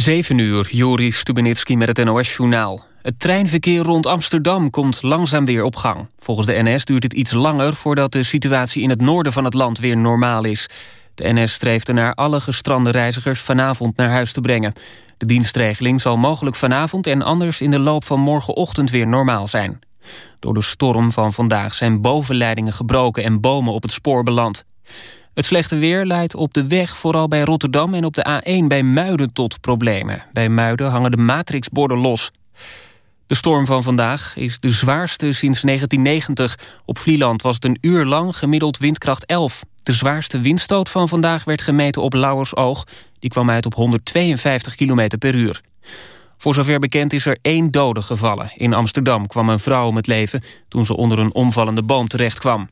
7 uur, Joris Stubenitski met het NOS-journaal. Het treinverkeer rond Amsterdam komt langzaam weer op gang. Volgens de NS duurt het iets langer voordat de situatie in het noorden van het land weer normaal is. De NS streeft ernaar alle gestrande reizigers vanavond naar huis te brengen. De dienstregeling zal mogelijk vanavond en anders in de loop van morgenochtend weer normaal zijn. Door de storm van vandaag zijn bovenleidingen gebroken en bomen op het spoor beland. Het slechte weer leidt op de weg vooral bij Rotterdam en op de A1 bij Muiden tot problemen. Bij Muiden hangen de matrixborden los. De storm van vandaag is de zwaarste sinds 1990. Op Vlieland was het een uur lang gemiddeld windkracht 11. De zwaarste windstoot van vandaag werd gemeten op Lauwersoog. Die kwam uit op 152 km per uur. Voor zover bekend is er één dode gevallen. In Amsterdam kwam een vrouw om het leven toen ze onder een omvallende boom terecht kwam.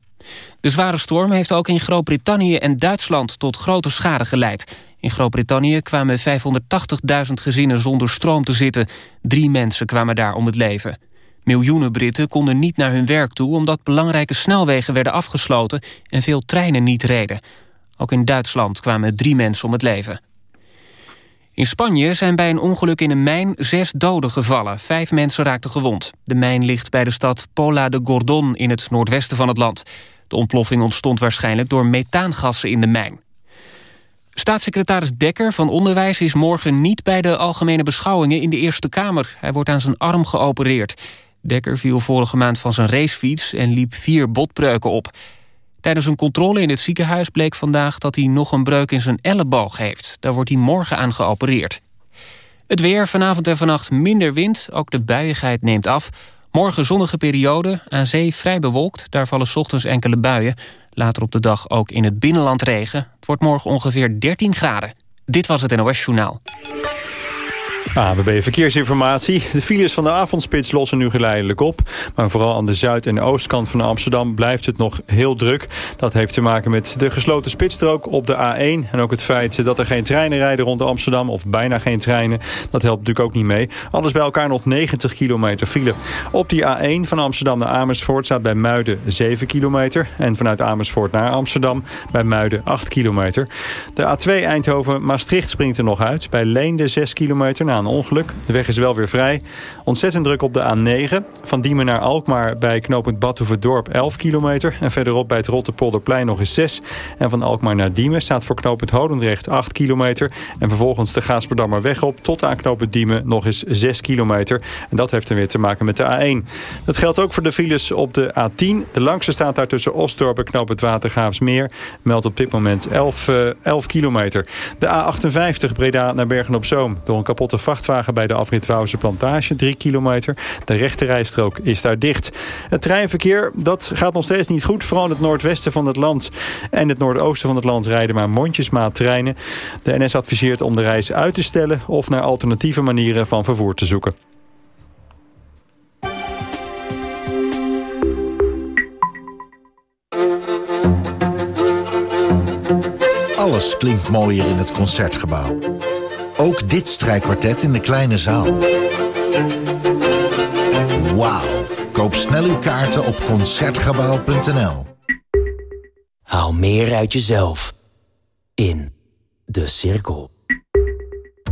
De zware storm heeft ook in Groot-Brittannië en Duitsland tot grote schade geleid. In Groot-Brittannië kwamen 580.000 gezinnen zonder stroom te zitten. Drie mensen kwamen daar om het leven. Miljoenen Britten konden niet naar hun werk toe... omdat belangrijke snelwegen werden afgesloten en veel treinen niet reden. Ook in Duitsland kwamen drie mensen om het leven. In Spanje zijn bij een ongeluk in een mijn zes doden gevallen. Vijf mensen raakten gewond. De mijn ligt bij de stad Pola de Gordon in het noordwesten van het land. De ontploffing ontstond waarschijnlijk door methaangassen in de mijn. Staatssecretaris Dekker van Onderwijs is morgen niet bij de algemene beschouwingen in de Eerste Kamer. Hij wordt aan zijn arm geopereerd. Dekker viel vorige maand van zijn racefiets en liep vier botbreuken op. Tijdens een controle in het ziekenhuis bleek vandaag dat hij nog een breuk in zijn elleboog heeft. Daar wordt hij morgen aan geopereerd. Het weer, vanavond en vannacht minder wind, ook de buiigheid neemt af. Morgen zonnige periode, aan zee vrij bewolkt. Daar vallen ochtends enkele buien. Later op de dag ook in het binnenland regen. Het wordt morgen ongeveer 13 graden. Dit was het NOS Journaal. ABB Verkeersinformatie. De files van de avondspits lossen nu geleidelijk op. Maar vooral aan de zuid- en oostkant van Amsterdam blijft het nog heel druk. Dat heeft te maken met de gesloten spitsstrook op de A1. En ook het feit dat er geen treinen rijden rond Amsterdam. Of bijna geen treinen. Dat helpt natuurlijk ook niet mee. Alles bij elkaar nog 90 kilometer file. Op die A1 van Amsterdam naar Amersfoort staat bij Muiden 7 kilometer. En vanuit Amersfoort naar Amsterdam bij Muiden 8 kilometer. De A2 Eindhoven-Maastricht springt er nog uit. Bij Leende 6 kilometer na ongeluk. De weg is wel weer vrij. Ontzettend druk op de A9. Van Diemen naar Alkmaar bij knooppunt Badhoevedorp 11 kilometer. En verderop bij het Rotterpolderplein nog eens 6. En van Alkmaar naar Diemen staat voor knooppunt Hodendrecht 8 kilometer. En vervolgens de Gaasperdammer weg op tot aan knooppunt Diemen nog eens 6 kilometer. En dat heeft dan weer te maken met de A1. Dat geldt ook voor de files op de A10. De langste staat daar tussen Osdorp en knooppunt Watergraafsmeer. Meldt op dit moment 11, uh, 11 kilometer. De A58 Breda naar Bergen-op-Zoom. Door een kapotte vrachtwagen bij de afrit Wouwse Plantage, 3 kilometer. De rechterrijstrook is daar dicht. Het treinverkeer, dat gaat nog steeds niet goed. Vooral het noordwesten van het land en het noordoosten van het land rijden maar mondjesmaat treinen. De NS adviseert om de reis uit te stellen of naar alternatieve manieren van vervoer te zoeken. Alles klinkt mooier in het Concertgebouw. Ook dit strijkkwartet in de kleine zaal. Wauw. Koop snel uw kaarten op Concertgebouw.nl. Haal meer uit jezelf. In De Cirkel.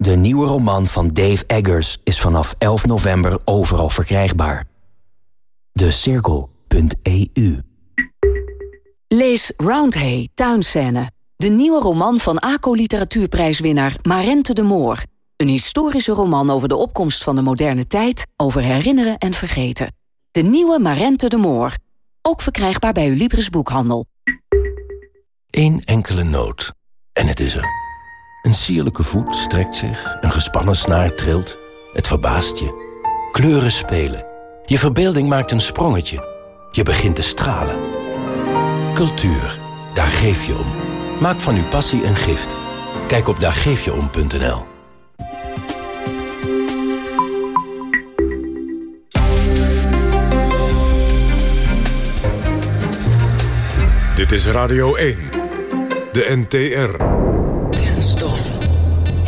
De nieuwe roman van Dave Eggers is vanaf 11 november overal verkrijgbaar. De Cirkel.eu Lees Roundhay, Tuinscène. De nieuwe roman van ACO Literatuurprijswinnaar Marente de Moor. Een historische roman over de opkomst van de moderne tijd... over herinneren en vergeten. De nieuwe Marente de Moor. Ook verkrijgbaar bij uw Libris Boekhandel. Eén enkele noot. En het is er. Een sierlijke voet strekt zich, een gespannen snaar trilt. Het verbaast je. Kleuren spelen. Je verbeelding maakt een sprongetje. Je begint te stralen. Cultuur, daar geef je om. Maak van uw passie een gift. Kijk op daargeefjeom.nl Dit is Radio 1, de NTR.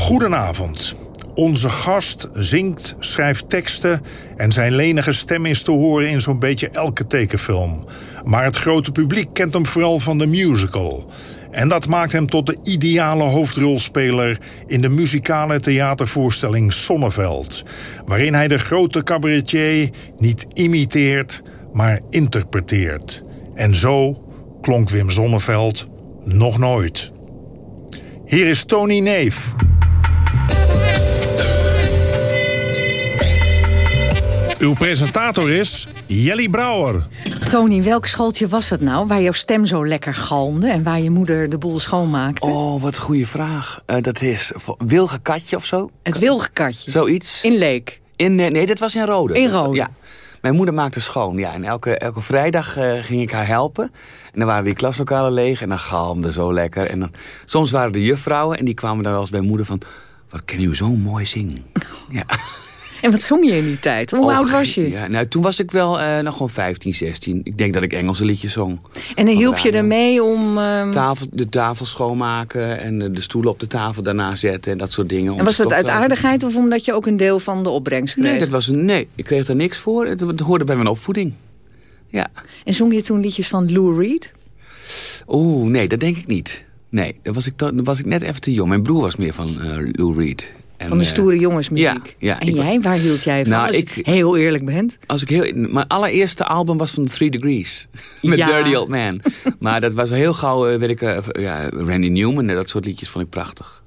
Goedenavond. Onze gast zingt, schrijft teksten... en zijn lenige stem is te horen in zo'n beetje elke tekenfilm. Maar het grote publiek kent hem vooral van de musical... En dat maakt hem tot de ideale hoofdrolspeler in de muzikale theatervoorstelling Sonneveld. Waarin hij de grote cabaretier niet imiteert, maar interpreteert. En zo klonk Wim Sonneveld nog nooit. Hier is Tony Neef. Uw presentator is Jelly Brouwer. Tony, welk schooltje was het nou waar jouw stem zo lekker galmde... en waar je moeder de boel schoonmaakte? Oh, wat een goede vraag. Uh, dat is Wilgekatje of zo? Het Wilgekatje? Zoiets. In Leek? In, uh, nee, dat was in Rode. In Rode? Ja. Mijn moeder maakte schoon, ja. En elke, elke vrijdag uh, ging ik haar helpen. En dan waren die klaslokalen leeg en dan galmde zo lekker. En dan, soms waren er juffrouwen en die kwamen dan wel eens bij moeder van... Wat kan u zo mooi zingen? ja. En wat zong je in die tijd? Hoe oud was je? Ja, nou, toen was ik wel uh, nog gewoon 15, 16. Ik denk dat ik Engelse liedjes zong. En dan hielp je ermee om... Uh... Tafel, de tafel schoonmaken en de stoelen op de tafel daarna zetten en dat soort dingen. En was dat uit aardigheid of omdat je ook een deel van de opbrengst kreeg? Nee, dat was nee ik kreeg er niks voor. Het, het hoorde bij mijn opvoeding. Ja. En zong je toen liedjes van Lou Reed? Oeh, nee, dat denk ik niet. Nee, dan was ik, dan was ik net even te jong. Mijn broer was meer van uh, Lou Reed. En, van de stoere jongensmuziek. Ja, ja, en jij, waar hield jij van? Nou, als ik, heel eerlijk bent. Als ik heel, mijn allereerste album was van Three Degrees. Met ja. Dirty Old Man. maar dat was heel gauw, weet ik, uh, ja, Randy Newman en dat soort liedjes vond ik prachtig.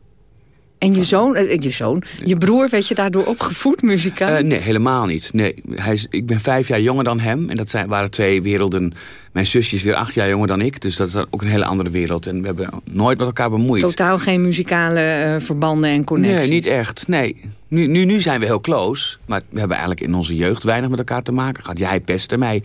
En je zoon, uh, je zoon, je broer, werd je daardoor opgevoed muzikaal? Uh, nee, helemaal niet. Nee, hij is, ik ben vijf jaar jonger dan hem. En dat zijn, waren twee werelden. Mijn zusje is weer acht jaar jonger dan ik. Dus dat is ook een hele andere wereld. En we hebben nooit met elkaar bemoeid. Totaal geen muzikale uh, verbanden en connecties? Nee, niet echt. Nee. Nu, nu, nu zijn we heel close. Maar we hebben eigenlijk in onze jeugd weinig met elkaar te maken gehad. Jij pestte mij.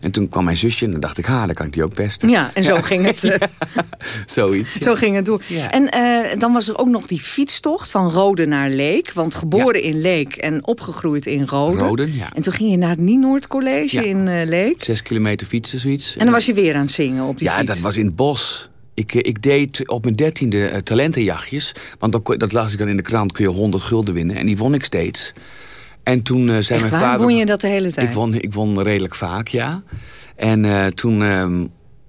En toen kwam mijn zusje en dan dacht ik, ha, dan kan ik die ook pesten. Ja, en zo ging het. Zoiets. Zo ging het door. En uh, dan was er ook nog die fietstocht van Rode naar Leek. Want geboren in Leek en opgegroeid in Rode. Rode, ja. En toen ging je naar het Nienoord College in uh, Leek. Zes kilometer fietsen, zoiets. En dan was je weer aan het zingen op die ja, fiets. Ja, dat was in het bos. Ik, ik deed op mijn dertiende talentenjachtjes. Want dat, dat las ik dan in de krant, kun je 100 gulden winnen. En die won ik steeds. En toen uh, zei Echt mijn vader... won je dat de hele tijd? Ik won, ik won redelijk vaak, ja. En uh, toen uh,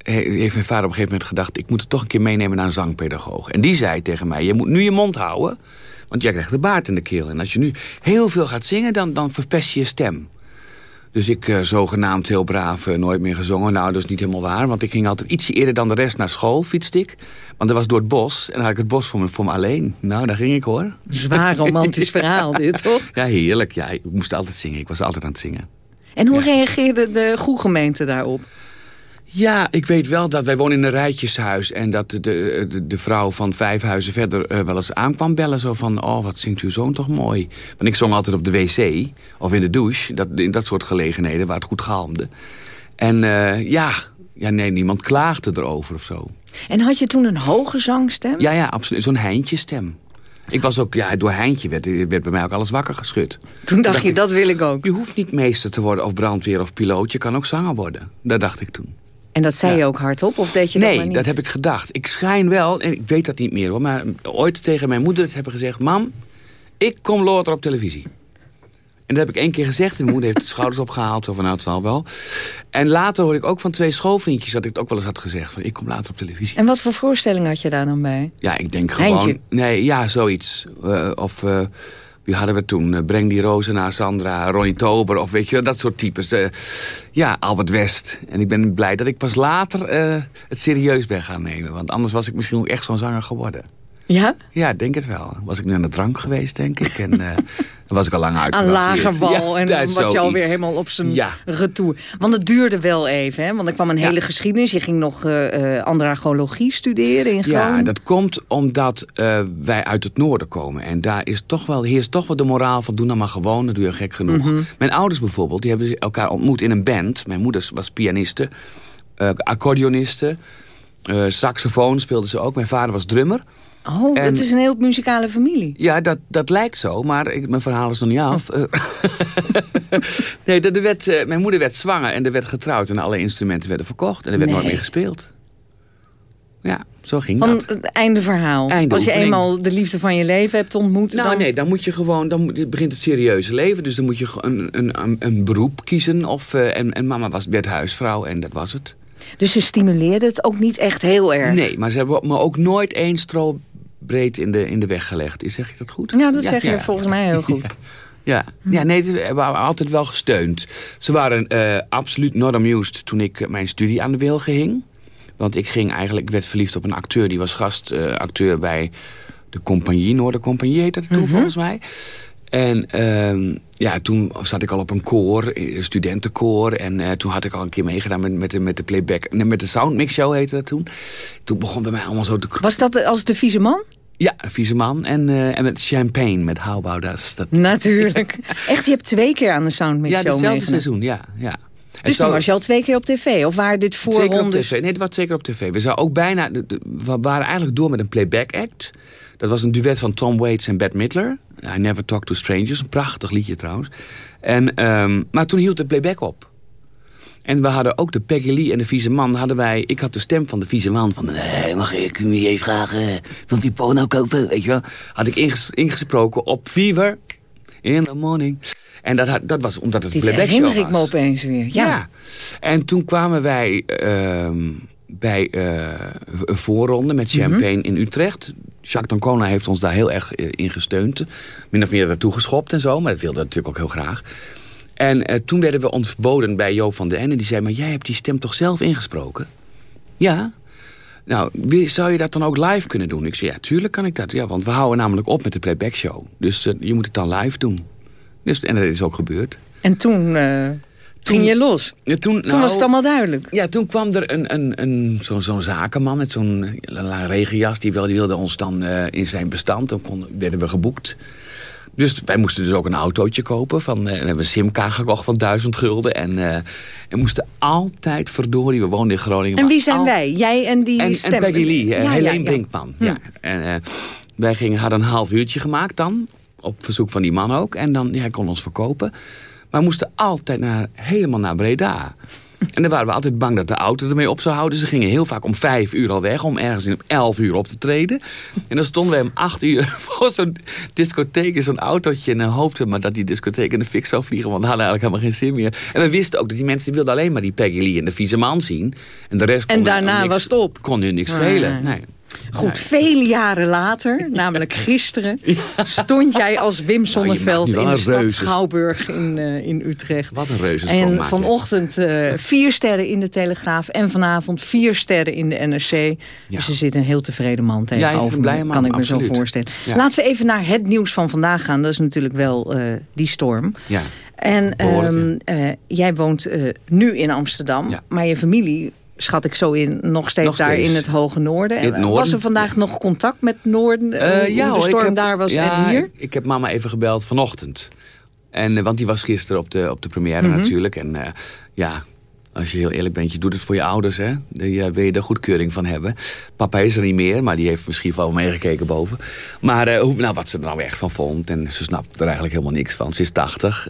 heeft mijn vader op een gegeven moment gedacht... ik moet het toch een keer meenemen naar een zangpedagoog. En die zei tegen mij, je moet nu je mond houden... want jij krijgt de baard in de keel. En als je nu heel veel gaat zingen, dan, dan verpest je je stem. Dus ik uh, zogenaamd heel braaf nooit meer gezongen. Nou, dat is niet helemaal waar. Want ik ging altijd ietsje eerder dan de rest naar school, fietste ik. Want dat was door het bos. En dan had ik het bos voor me, voor me alleen. Nou, daar ging ik hoor. Zwaar romantisch verhaal dit, toch? Ja, heerlijk. Ja, ik moest altijd zingen. Ik was altijd aan het zingen. En hoe ja. reageerde de goedgemeente daarop? Ja, ik weet wel dat wij wonen in een rijtjeshuis... en dat de, de, de vrouw van vijf huizen verder uh, wel eens aankwam bellen. Zo van, oh, wat zingt uw zoon toch mooi. Want ik zong altijd op de wc of in de douche. Dat, in dat soort gelegenheden waar het goed galmde. En uh, ja, ja, nee, niemand klaagde erover of zo. En had je toen een hoge zangstem? Ja, ja, absoluut. Zo'n heintjestem. Ik was ook, ja, door Heintje werd, werd bij mij ook alles wakker geschud. Toen dacht, dacht je, ik, dat wil ik ook. Je hoeft niet meester te worden of brandweer of piloot. Je kan ook zanger worden. Dat dacht ik toen. En dat zei ja. je ook hardop? Of deed je nee, dat maar niet? dat heb ik gedacht. Ik schijn wel, en ik weet dat niet meer hoor... maar ooit tegen mijn moeder hebben gezegd... mam, ik kom later op televisie. En dat heb ik één keer gezegd. Mijn moeder heeft de schouders opgehaald. Zo van, nou, het zal wel. En later hoorde ik ook van twee schoolvriendjes... dat ik het ook wel eens had gezegd. Van, ik kom later op televisie. En wat voor voorstelling had je daar dan bij? Ja, ik denk gewoon... Nee, ja, zoiets. Uh, of... Uh, wie hadden we toen? Uh, Breng die rozen naar Sandra, Ronnie Tober of weet je dat soort types. Uh, ja, Albert West. En ik ben blij dat ik pas later uh, het serieus ben gaan nemen. Want anders was ik misschien ook echt zo'n zanger geworden. Ja? Ja, denk het wel. Was ik nu aan de drank geweest, denk ik. En uh, was ik al lang uit. Aan lagerbal. Ja, en dan was je alweer helemaal op zijn ja. retour. Want het duurde wel even, hè? Want er kwam een hele geschiedenis. Je ging nog uh, uh, andragologie studeren in Groningen. Ja, dat komt omdat uh, wij uit het noorden komen. En daar is toch wel, heerst toch wel de moraal van... doe nou maar gewoon, dat doe je gek genoeg. Mm -hmm. Mijn ouders bijvoorbeeld, die hebben elkaar ontmoet in een band. Mijn moeder was pianiste, accordeoniste... saxofoon speelde ze ook. Mijn vader was drummer. Oh, en, het is een heel muzikale familie. Ja, dat, dat lijkt zo, maar ik, mijn verhaal is nog niet af. Oh. nee, de, de werd, uh, mijn moeder werd zwanger en er werd getrouwd... en alle instrumenten werden verkocht en er werd nee. nooit meer gespeeld. ja, zo ging van dat. het einde verhaal. Einde Als je oefening. eenmaal de liefde van je leven hebt ontmoet... Nou dan... nee, dan moet je gewoon, dan begint het serieuze leven. Dus dan moet je een, een, een beroep kiezen. Of, eh, en, en mama was, werd huisvrouw en dat was het. Dus ze stimuleerde het ook niet echt heel erg. Nee, maar ze hebben me ook nooit één stro breed in de, in de weg gelegd. Zeg ik dat goed? Ja, dat zeg je volgens mij heel goed. Ja, ja nee, ze hebben me altijd wel gesteund. Ze waren eh, absoluut not amused toen ik eh, mijn studie aan de wilgen hing. Want ik ging eigenlijk, ik werd verliefd op een acteur. Die was gastacteur bij de compagnie, Noordercompagnie heette het toen Mhm. volgens mij. En ehm, ja, toen zat ik al op een koor, een studentenkoor. En eh, toen had ik al een keer meegedaan met, met, de, met de playback, nee, met de soundmix show heette dat toen. Toen begon bij mij allemaal zo te... Was dat als de vieze man? Ja, een vieze man. En, eh, en met champagne, met How About Us. Dat... Natuurlijk. Echt, je hebt twee keer aan de Soundmix Ja, Show hetzelfde meegedaan. seizoen, ja. ja. En Dus zo- toen was je al twee keer op tv? Of waren dit Zeker op voorrondes? tv. Nee, dat was zeker op tv. We, zouden ook bijna, we waren eigenlijk door met een playback act. Dat was een duet van Tom Waits en Bette Midler. I Never Talk to Strangers. Een prachtig liedje trouwens. En, ehm, maar toen hield de playback op. En we hadden ook de Peggy Lee en de vieze man. Hadden wij, ik had de stem van de vieze man. Van, nee, mag ik u even vragen, wilt u porno kopen? Weet je wel? Had ik inges- ingesproken op Fever in the morning. En dat, had- dat was omdat het Dit playback show herinner ik me opeens weer. Ja. Ja. En toen kwamen wij ehm, bij eh, een voorronde met champagne in Utrecht. Jacques D'Ancona heeft ons daar heel erg eh, in gesteund. Min of meer naartoe geschopt en zo. Maar dat wilde natuurlijk ook heel graag. En eh, toen werden we ontboden bij Joop van den Ende. Die zei, maar jij hebt die stem toch zelf ingesproken? Ja. Nou, wie- zou je dat dan ook live kunnen doen? Ik zei, ja, tuurlijk kan ik dat. Ja, want we houden namelijk op met de playback show. Dus eh, je moet het dan live doen. Dus, en dat is ook gebeurd. En toen, eh, ging je los. Ja, toen, Toen was het allemaal duidelijk. Ja, toen kwam er een, een, een, zo'n zakenman met zo'n regenjas. Die, wel, die wilde ons dan in zijn bestand. Dan kon, werden we geboekt. Dus wij moesten dus ook een autootje kopen. Van, eh, we hebben een simkaart gekocht van duizend gulden. En, eh en moesten altijd, verdorie, we woonden in Groningen. En wie zijn al- wij? Jij en die en, stem? en Peggy Lee, eh, Ja, ja, Helene ja. Brinkman. Hm. Ja. En, wij gingen, hadden een half uurtje gemaakt dan. Op verzoek van die man ook. En dan, ja, hij kon ons verkopen. Maar we moesten altijd naar, helemaal naar Breda. En dan waren we altijd bang dat de auto ermee op zou houden. Ze gingen heel vaak om vijf uur al weg. Om ergens om elf uur op te treden. En dan stonden we om acht uur voor zo'n discotheek in zo'n autootje. En dan hoopten we maar dat die discotheek in de fik zou vliegen. Want we hadden eigenlijk helemaal geen zin meer. En we wisten ook dat die mensen wilden alleen maar die Peggy Lee en de vieze man zien. En de rest kon En daarna niks- was het op. Kon hun niks Nee. schelen. Nee. Goed, vele jaren later, namelijk gisteren... stond jij als Wim Sonneveld nu wel in de stad Schouwburg in, eh, in Utrecht. Wat een reuze En vanochtend eh, vier sterren in de Telegraaf... en vanavond vier sterren in de NRC. Dus er zit een heel tevreden man Ja, tegenover man, kan ik me absoluut. zo voorstellen. Ja. Laten we even naar het nieuws van vandaag gaan. Dat is natuurlijk wel eh, die storm. Ja. En ehm, eh, jij woont nu in Amsterdam, Ja. maar je familie schat ik zo in, nog steeds Nog daar in het hoge noorden. En noorden. Was er vandaag nog contact met Noorden? Hoe, hoe de storm heb- daar was ja, en hier? Ik, ik heb mama even gebeld vanochtend. En, eh, want die was gisteren op de, op de première Mhm. natuurlijk. En ja, als je heel eerlijk bent, je doet het voor je ouders. Hè? Eh, wil je er goedkeuring van hebben. Papa is er niet meer, maar die heeft misschien wel meegekeken boven. Maar eh, hoe, nou, wat ze er nou echt van vond. En ze snapt er eigenlijk helemaal niks van. Ze is 80.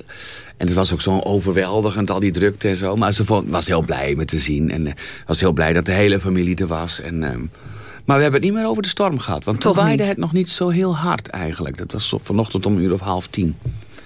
En het was ook zo overweldigend, al die drukte en zo. Maar ze vond, was heel blij me te zien. En eh, was heel blij dat de hele familie er was. En, ehm, maar we hebben het niet meer over de storm gehad. Want toen Toch waaide niet? het nog niet zo heel hard eigenlijk. Dat was vanochtend om een uur of half tien.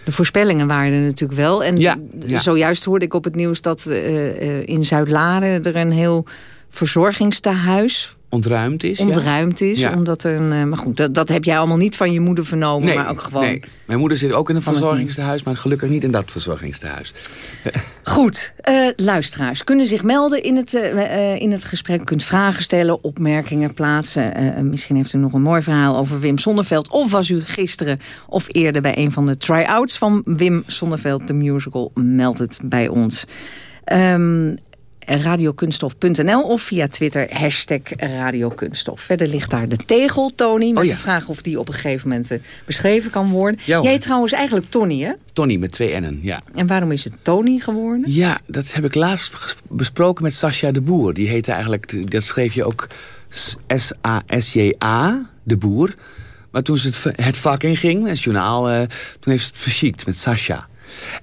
De voorspellingen waren er natuurlijk wel. En Ja, ja. zojuist hoorde ik op het nieuws dat eh, eh, in Zuid-Laren... er een heel verzorgingstehuis Ontruimd is. ja. ontruimd is. Ja. Omdat er een, eh, maar goed, dat, dat heb jij allemaal niet van je moeder vernomen. Nee, maar ook gewoon nee. Mijn moeder zit ook in een verzorgingstehuis, maar gelukkig niet in dat verzorgingstehuis. Goed, eh, luisteraars kunnen zich melden in het, eh, eh, in het gesprek. U kunt vragen stellen, opmerkingen plaatsen. Misschien heeft u nog een mooi verhaal over Wim Sonneveld. Of was u gisteren of eerder bij een van de try-outs van Wim Sonneveld, de musical. Meld het bij ons. Ehm radiokunststof.nl of via Twitter hashtag radiokunststof. Verder ligt daar de tegel, Tony, met Oh ja. de vraag of die op een gegeven moment eh, beschreven kan worden. Ja. Jij trouwens eigenlijk Tony, hè? Tony met twee N'en, ja. En waarom is het Tony geworden? Ja, dat heb ik laatst besproken met Sascha de Boer. Die heette eigenlijk, dat schreef je ook S-A-S-J-A, de Boer. Maar toen ze het, v- het vak inging, het journaal, eh, toen heeft ze het verschiekt met Sascha.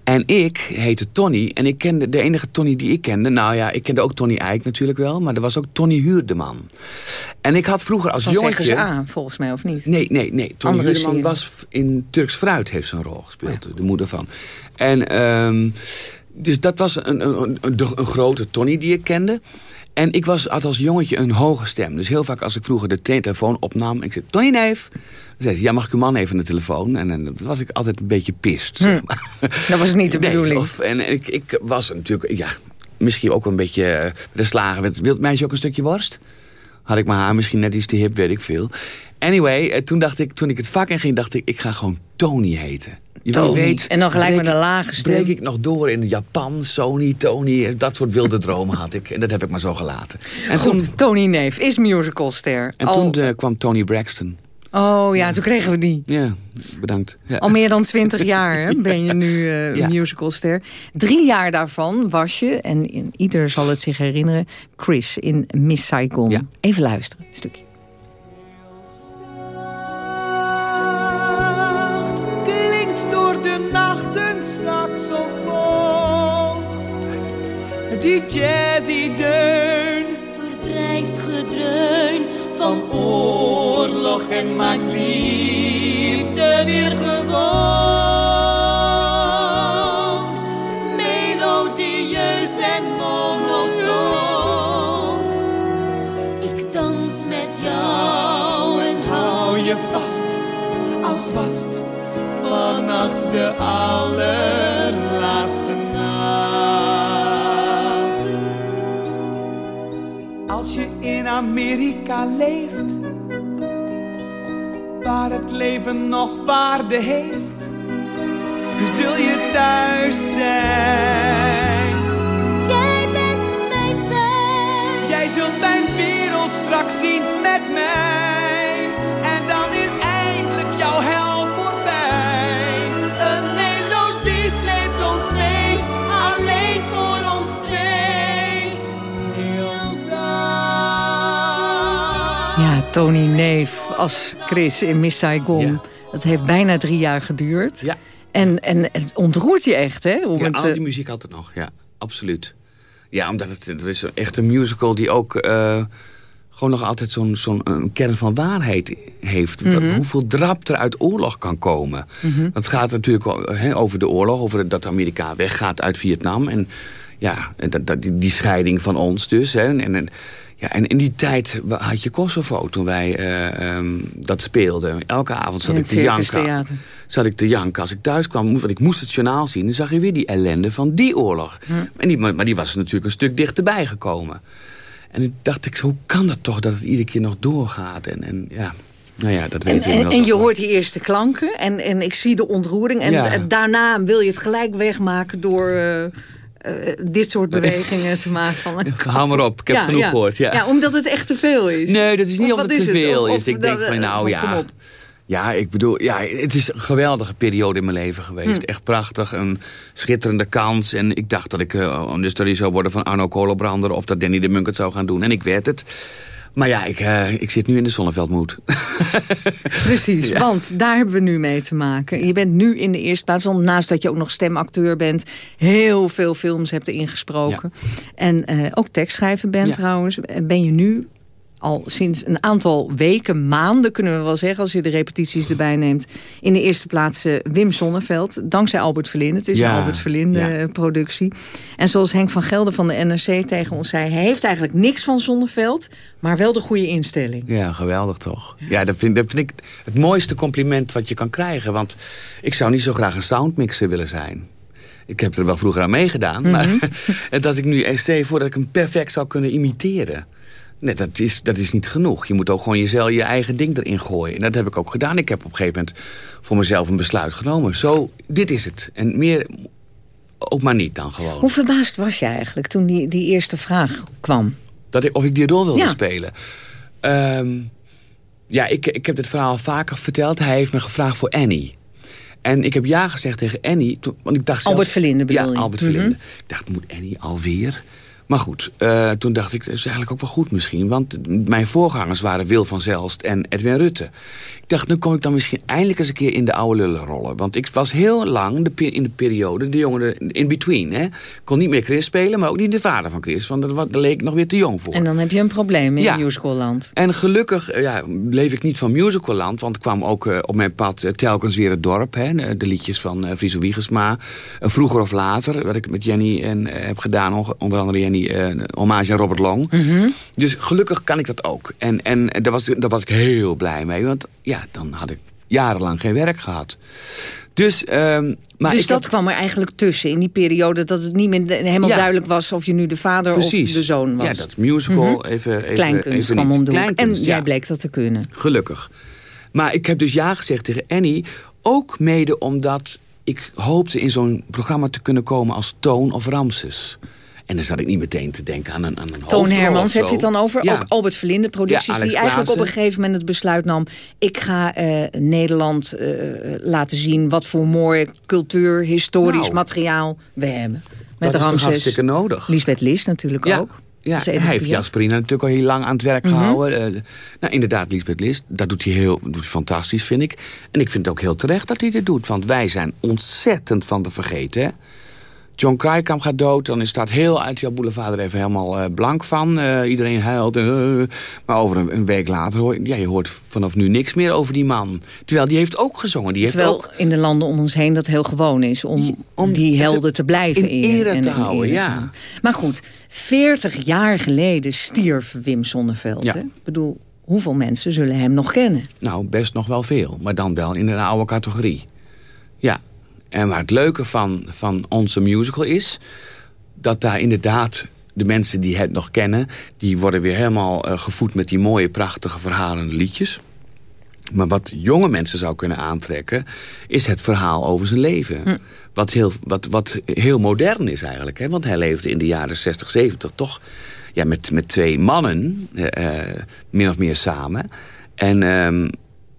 En ik heette Tony. En ik kende de enige Tony die ik kende. Nou ja, ik kende ook Tony Eijk natuurlijk wel. Maar er was ook Tony Huurdeman. En ik had vroeger als Van jongetje... zeggen ze aan, volgens mij, of niet? Nee, nee, nee. Tony Andere Huurdeman serie. was in Turks Fruit heeft zo'n rol gespeeld. De moeder van. En ehm, dus dat was een, een, een, een grote Tony die ik kende. En ik was, had als jongetje een hoge stem. Dus heel vaak als ik vroeger de telefoon opnam... ik zei, Tony Neef. Dan zei ze, ja, mag ik uw man even aan de telefoon? En dan was ik altijd een beetje pist. zeg maar. Dat was niet de Nee, bedoeling. of- en ik, ik was natuurlijk, ja, misschien ook een beetje eh, de slagen. met- Wilt meisje ook een stukje worst? Had ik mijn haar misschien net iets te hip, weet ik veel. Anyway, eh, toen dacht ik, toen ik het vak in ging, dacht ik, ik ga gewoon Tony heten. Je Tony. En dan gelijk met een lage stem. Breek ik nog door in Japan, Sony, Tony, eh, dat soort wilde dromen had ik. En dat heb ik maar zo gelaten. En Goed, toen, Tony Neef is musicalster. en Al- toen eh, kwam Tony Braxton. Oh ja, toen kregen we die. Ja, bedankt. Ja. Al meer dan twintig jaar hè, ben je nu eh Ja. musicalster. Drie jaar daarvan was je, en in- ieder zal het zich herinneren... Chris in Miss Saigon. Even luisteren, een stukje. Die jazzy deun verdrijft gedreun van oorlog en maakt liefde weer gewoon. Melodieus en monotoon. Ik dans met jou en hou je vast als vast vannacht de allerlaatste in Amerika leeft, waar het leven nog waarde heeft, zul je thuis zijn. Jij bent mijn thuis. Jij zult mijn wereld straks zien Tony Neef als Chris in Miss Saigon. Dat heeft bijna drie jaar geduurd. Ja. En, en het ontroert je echt, hè? Hoe Ja, het, al eh, die muziek altijd nog, ja, absoluut. Ja, omdat het, het is echt een musical die ook eh, gewoon nog altijd zo'n zo'n kern van waarheid heeft. Mhm. Hoeveel drap er uit oorlog kan komen. Mhm. Dat gaat natuurlijk hè, over de oorlog, over dat Amerika weggaat uit Vietnam. En ja, en dat, dat, die, die scheiding van ons dus. Hè, en, en, ja, en in die tijd had je Kosovo toen wij eh, ehm, dat speelden. Elke avond zat ik te janken zat ik te janken als ik thuis kwam. Want ik moest het journaal zien. Dan zag je weer die ellende van die oorlog. En die, maar, maar die was natuurlijk een stuk dichterbij gekomen. En toen dacht ik, hoe kan dat toch dat het iedere keer nog doorgaat? En, en ja, nou ja, dat weet En, je en, inmiddels en je hoort die eerste klanken en, en ik zie de ontroering. En Ja. daarna wil je het gelijk wegmaken door eh, eh, dit soort bewegingen te maken. Van, Hou maar op, ik heb Ja, genoeg ja. gehoord. Ja. Ja, omdat het echt te veel is. Nee, dat is niet Of omdat het te veel is. of Ik denk dat- van, nou van, ja... Ja, ik bedoel, ja, het is een geweldige periode in mijn leven geweest. Hm. Echt prachtig, een schitterende kans. En ik dacht dat ik uh, een historie zou worden van Arno Kolenbrander... of dat Danny de Munk het zou gaan doen. En ik werd het. Maar ja, ik, uh, ik zit nu in de Zonneveldmoed. Precies, Ja. want daar hebben we nu mee te maken. Je bent nu in de eerste plaats, want naast dat je ook nog stemacteur bent... heel veel films hebt ingesproken. En eh, ook tekstschrijver bent Ja. trouwens. En Ben je nu al sinds een aantal weken, maanden kunnen we wel zeggen... als je de repetities erbij neemt... in de eerste plaats eh, Wim Sonneveld. Dankzij Albert Verlinde. Het is Ja, een Albert Verlinde ja. eh, productie. En zoals Henk van Gelder van de NRC tegen ons zei... hij heeft eigenlijk niks van Sonneveld... maar wel de goede instelling. Ja, geweldig toch. Ja, dat, vind, dat vind ik het mooiste compliment wat je kan krijgen. Want ik zou niet zo graag een soundmixer willen zijn. Ik heb er wel vroeger aan meegedaan. Maar en dat ik nu stel voordat ik hem perfect zou kunnen imiteren. Nee, dat is, dat is niet genoeg. Je moet ook gewoon jezelf je eigen ding erin gooien. En dat heb ik ook gedaan. Ik heb op een gegeven moment voor mezelf een besluit genomen. Zo, dit is het. En meer ook maar niet dan gewoon. Hoe verbaasd was je eigenlijk toen die, die eerste vraag kwam? Dat ik, of ik die rol wilde Ja. spelen. Ehm, ja, ik, ik heb dit verhaal vaker verteld. Hij heeft me gevraagd voor Annie. En ik heb ja gezegd tegen Annie. toen- Want ik dacht zelfs- Albert Verlinde bedoel Ja, je? Albert Mhm. Ik dacht, moet Annie alweer? Maar goed, eh, toen dacht ik, dat is eigenlijk ook wel goed misschien. Want mijn voorgangers waren Wil van Zelst en Edwin Rutte. Ik dacht, nu kom ik dan misschien eindelijk eens een keer in de oude lullen rollen. Want ik was heel lang de, in de periode, de jongeren in between. Hè. kon niet meer Chris spelen, maar ook niet de vader van Chris. Want daar, leek ik nog weer te jong voor. En dan heb je een probleem in ja. musicalland. En gelukkig eh, ja, bleef ik niet van musicalland. Want kwam ook uh, op mijn pad uh, telkens weer het dorp. Hè, de liedjes van uh, Friso Wiegersma. vroeger of later, wat ik met Jenny en, heb gedaan. Onder andere Jenny, hommage aan Robert Long. Mhm. Dus gelukkig kan ik dat ook. En, en daar, was, daar was ik heel blij mee. Want ja, dan had ik jarenlang geen werk gehad. Dus, um, maar dus dat kwam er eigenlijk tussen in die periode... dat het niet meer helemaal duidelijk was of je nu de vader of de zoon was. Ja, dat musical, mm -hmm. even, even... Kleinkunst kwam om de En jij bleek dat te kunnen. Gelukkig. Maar ik heb dus ja gezegd tegen Annie... ook mede omdat ik hoopte in zo'n programma te kunnen komen als Toon of Ramses. En dan zat ik niet meteen te denken aan een, aan een Toon Hermans heb je het dan over. Ook Albert Verlinde producties die eigenlijk op een gegeven moment het besluit nam... ik ga uh, Nederland uh, laten zien wat voor mooi cultuur, historisch nou, materiaal we hebben. Met dat Ramses, is hartstikke nodig. Lisbeth Lis natuurlijk ook. Ja, hij heeft Jasperina natuurlijk al heel lang aan het werk mm -hmm. gehouden. Uh, nou, inderdaad, Lisbeth List. Dat doet hij, heel, doet hij fantastisch, vind ik. En ik vind het ook heel terecht dat hij dit doet. Want wij zijn ontzettend van te vergeten. John Krijkamp gaat dood, dan staat heel uit jouw boulevard er even helemaal uh, blank van. Uh, iedereen huilt. Uh, maar over een, een, week later hoor ja, je hoort vanaf nu niks meer over die man. Terwijl die heeft ook gezongen. Die heeft Terwijl ook... in de landen om ons heen dat heel gewoon is om, om die helden te blijven in ere en te houden. ja. Maar goed, 40 jaar geleden stierf Wim Sonneveld. Ja. Ik bedoel, hoeveel mensen zullen hem nog kennen? Nou, best nog wel veel. Maar dan wel in een oude categorie. Ja, en waar het leuke van, van onze musical is... dat daar inderdaad de mensen die het nog kennen... die worden weer helemaal uh, gevoed met die mooie, prachtige verhalende liedjes. Maar wat jonge mensen zou kunnen aantrekken... is het verhaal over zijn leven. Hm. Wat, heel, wat, wat heel modern is eigenlijk. Hè? Want hij leefde in de jaren 60, 70 toch... Ja, met, met twee mannen, uh, min of meer samen. En... Uh,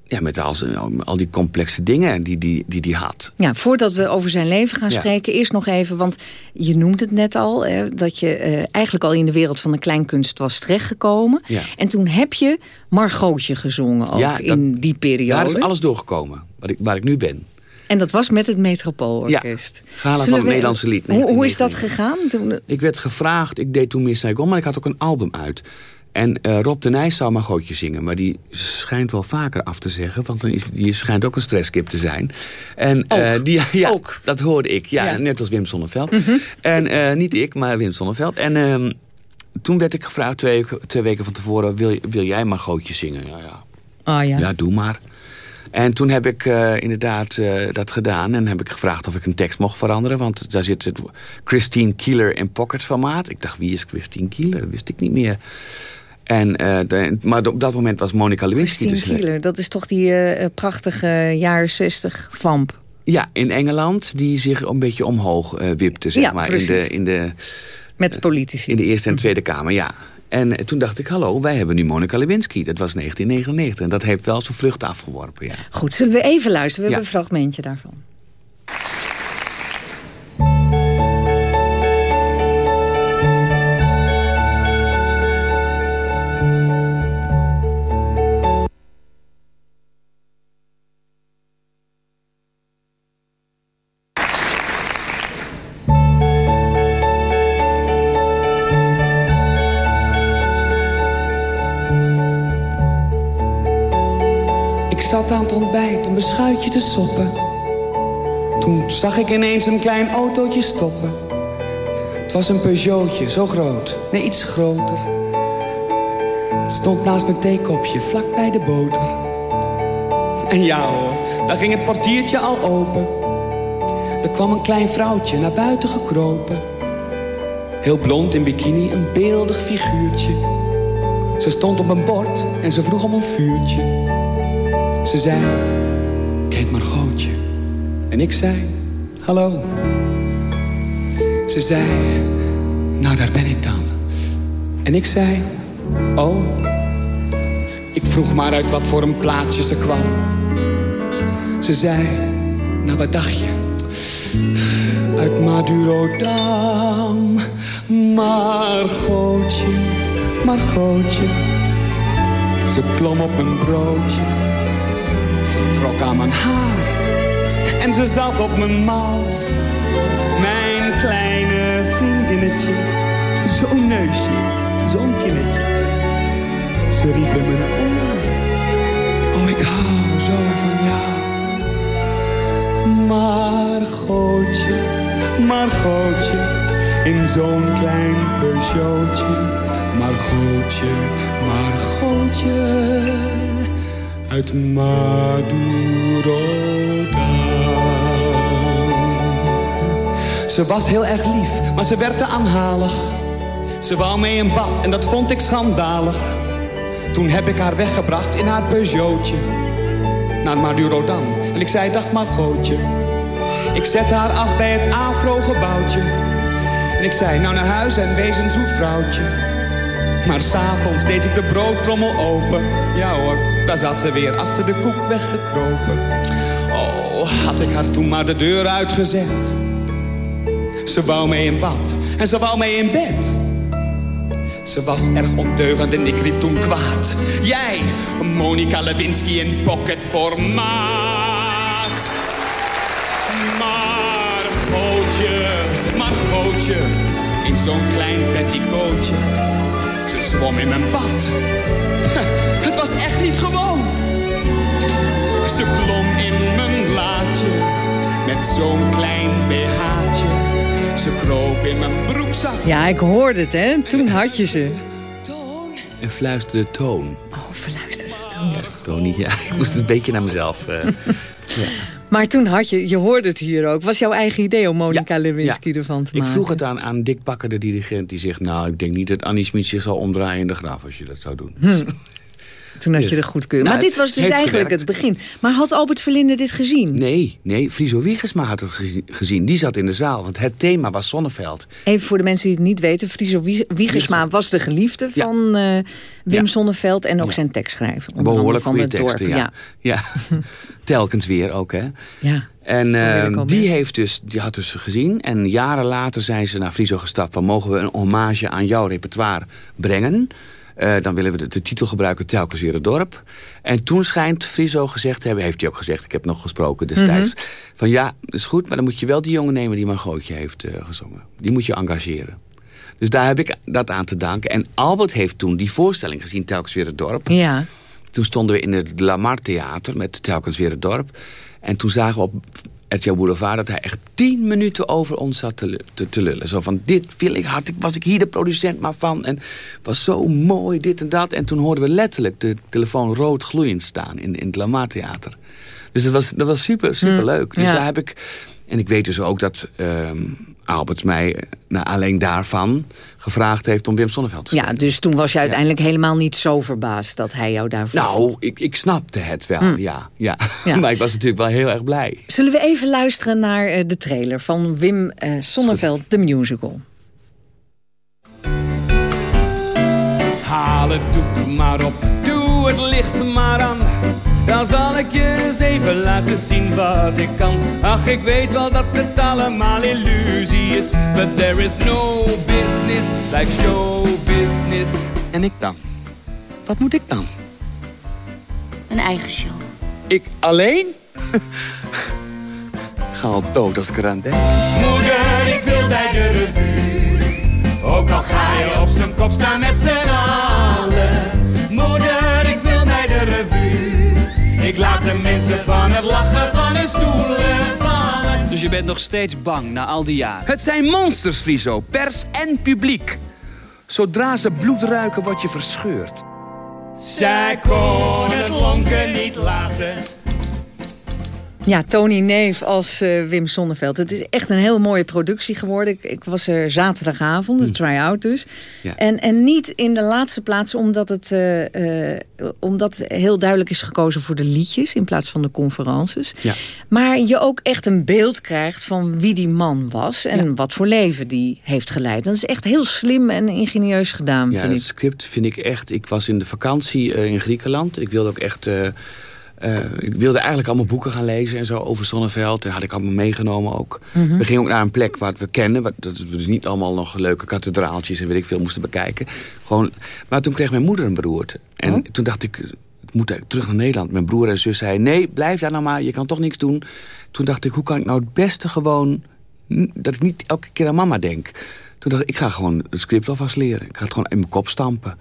ja, met al, al die complexe dingen die hij die, die, die had. Ja, voordat we over zijn leven gaan spreken, eerst nog even... want je noemt het net al, hè, dat je uh, eigenlijk al in de wereld van de kleinkunst was terechtgekomen. Ja. En toen heb je Margotje gezongen ook ja, dat, in die periode. Daar is alles doorgekomen, waar ik, waar ik nu ben. En dat was met het Metropoolorkest. Ja, Gala van het Nederlandse lied. Hoe, hoe is dat gegaan? Ik werd gevraagd, ik deed toen Miss Saigon, maar ik had ook een album uit. En uh, Rob de Nijs zou Margotje zingen. Maar die schijnt wel vaker af te zeggen. Want die schijnt ook een stresskip te zijn. En, uh, die, ja, ook. dat hoorde ik. Ja, Net als Wim Sonneveld. Mm -hmm. En uh, niet ik, maar Wim Sonneveld. En ehm, toen werd ik gevraagd twee, twee weken van tevoren... wil, wil jij Margotje zingen? Ja, ja. Oh, ja. ja, doe maar. En toen heb ik uh, inderdaad uh, dat gedaan. En heb ik gevraagd of ik een tekst mocht veranderen. Want daar zit het Christine Keeler in pocket formaat. Ik dacht, wie is Christine Keeler? Dat wist ik niet meer. En, uh, de, maar op dat moment was Monica Lewinsky. Dus, Keeler, dat is toch die uh, prachtige jaren 60 vamp? Ja, in Engeland, die zich een beetje omhoog uh, wipte, zeg ja, maar. In de, in de, Met politici. In de Eerste en Tweede Kamer, ja. En toen dacht ik, hallo, wij hebben nu Monica Lewinsky. Dat was 1999 en dat heeft wel zijn vlucht afgeworpen, ja. Goed, zullen we even luisteren? We hebben een fragmentje daarvan. Te soppen. Toen zag ik ineens een klein autootje stoppen. Het was een Peugeotje, zo groot, nee iets groter. Het stond naast mijn theekopje, vlak bij de boter. En ja hoor, daar ging het portiertje al open. Er kwam een klein vrouwtje naar buiten gekropen. Heel blond in bikini, een beeldig figuurtje. Ze stond op een bord en ze vroeg om een vuurtje. Ze zei, heet Margootje. En ik zei, hallo. Ze zei, nou daar ben ik dan. En ik zei, oh. Ik vroeg maar uit wat voor een plaatsje ze kwam. Ze zei, nou wat dacht je? Uit Madurodam. Margootje, Margootje. Ze klom op een broodje Ze trok aan mijn haar en ze zat op mijn mouw. Mijn kleine vriendinnetje, zo'n neusje, zo'n kinnetje. Ze riep in mijn oor, oh ik hou zo van jou. Maar gootje, maar gootje, in zo'n klein Peugeotje. Maar gootje, maar gootje, uit Madurodam. Ze was heel erg lief, maar ze werd te aanhalig. Ze wou mee in bad en dat vond ik schandalig. Toen heb ik haar weggebracht in haar Peugeotje. Naar Madurodam. En ik zei, dag Margootje. Ik zette haar af bij het Afro-gebouwtje. En ik zei, nou naar huis en wees een zoet vrouwtje. Maar s'avonds deed ik de broodtrommel open. Ja hoor, daar zat ze weer achter de koek weggekropen. Oh, had ik haar toen maar de deur uitgezet. Ze wou mee in bad en ze wou mee in bed. Ze was erg ondeugend en ik riep toen kwaad. Jij, Monica Lewinsky in pocketformaat. Maar gootje, maar gootje, in zo'n klein petticoatje. Ze zwom in mijn bad. Het was echt niet gewoon. Ze klom in mijn laadje, met zo'n klein BH'tje. Ze kroop in mijn broekzak. Ja, ik hoorde het, hè. Toen had je ze. En fluisterde toon. Oh, verluisterde toon. Tony, ja, ik moest het een beetje naar mezelf. eh, ja. Maar toen had je, je hoorde het hier ook. Was jouw eigen idee om Monica Lewinsky ervan te Ik maken? vroeg het aan, aan Dick Bakker, de dirigent. Die zegt, nou, ik denk niet dat Annie Smit zich zal omdraaien in de graf... als je dat zou doen. Hm. Toen had je Yes. er goedkeur. Nou, maar dit was dus eigenlijk gewerkt. het begin. Maar had Albert Verlinde dit gezien? Nee, nee, Friso Wiegersma had het gezi- gezien. Die zat in de zaal, want het thema was Zonneveld. Even voor de mensen die het niet weten. Friso Wie- Wiegersma was de geliefde van eh, Wim Ja. Sonneveld. En ook Ja. zijn tekstschrijver. Behoorlijk van goede het dorp. teksten, ja. ja. Telkens weer ook, hè. ja. En eh, die, heeft dus, die had dus gezien. En jaren later zijn ze naar Friso gestapt... van mogen we een hommage aan jouw repertoire brengen... Eh, dan willen we de, de titel gebruiken telkens weer het dorp. En toen schijnt Friso gezegd te hebben... heeft hij ook gezegd, ik heb nog gesproken destijds... Mhm. van ja, dat is goed, maar dan moet je wel die jongen nemen... die Margootje heeft eh, gezongen. Die moet je engageren. Dus daar heb ik dat aan te danken. En Albert heeft toen die voorstelling gezien, telkens weer het dorp. Ja. Toen stonden we in het Lamar Theater met telkens weer het dorp. En toen zagen we op RTL Boulevard dat hij echt tien minuten over ons zat te, te, te lullen. Zo van, dit wil ik hard, ik was ik hier de producent maar van. En het was zo mooi, dit en dat. En toen hoorden we letterlijk de telefoon rood gloeiend staan in, in het Lamar Theater. Dus dat was, dat was super, super leuk. Dus ja. daar heb ik... En ik weet dus ook dat ehm, Albert mij eh, nou, alleen daarvan gevraagd heeft om Wim Sonneveld te ja, dus toen was je uiteindelijk helemaal niet zo verbaasd dat hij jou daarvoor... nou, ik, ik snapte het wel, Hm. ja, ja. Ja. maar ik was natuurlijk wel heel erg blij. Zullen we even luisteren naar eh, de trailer van Wim eh, Sonneveld, The Musical? Haal het doek maar op, doe het licht maar aan. Dan zal ik je eens even laten zien wat ik kan. Ach, ik weet wel dat het allemaal illusie is. But there is no business like show business. En ik dan? Wat moet ik dan? Een eigen show. Ik alleen? ga al dood als ik eraan denk. Moeder, ik wil bij de revue. Ook al ga je op zijn kop staan met z'n allen. Ik laat de mensen van het lachen van hun stoelen vallen. Dus je bent nog steeds bang na al die jaren? Het zijn monsters, Friso. Pers en publiek. Zodra ze bloed ruiken, word je verscheurd. Zij kon het lonken niet laten. Ja, Tony Neef als eh, Wim Sonneveld. Het is echt een heel mooie productie geworden. Ik, ik was er zaterdagavond, de try-out dus. Ja. En, en niet in de laatste plaats omdat het, eh, eh, omdat heel duidelijk is gekozen voor de liedjes... in plaats van de conferences. Ja. Maar je ook echt een beeld krijgt van wie die man was... en wat voor leven die heeft geleid. Dat is echt heel slim en ingenieus gedaan, Ja, vind het ik. script vind ik echt... Ik was in de vakantie in Griekenland. Ik wilde ook echt... eh, ik wilde eigenlijk allemaal boeken gaan lezen en zo over Zonneveld. En had ik allemaal meegenomen ook. Mhm. We gingen ook naar een plek wat we kennen. Wat, dat we dus niet allemaal nog leuke kathedraaltjes en weet ik veel moesten bekijken. Gewoon, maar toen kreeg mijn moeder een beroerte. En Oh. toen dacht ik... Ik moet terug naar Nederland. Mijn broer en zus zeiden, nee, blijf daar nou maar, je kan toch niks doen. Toen dacht ik, hoe kan ik nou het beste gewoon... dat ik niet elke keer aan mama denk. Toen dacht ik, ik ga gewoon het script alvast leren. Ik ga het gewoon in mijn kop stampen.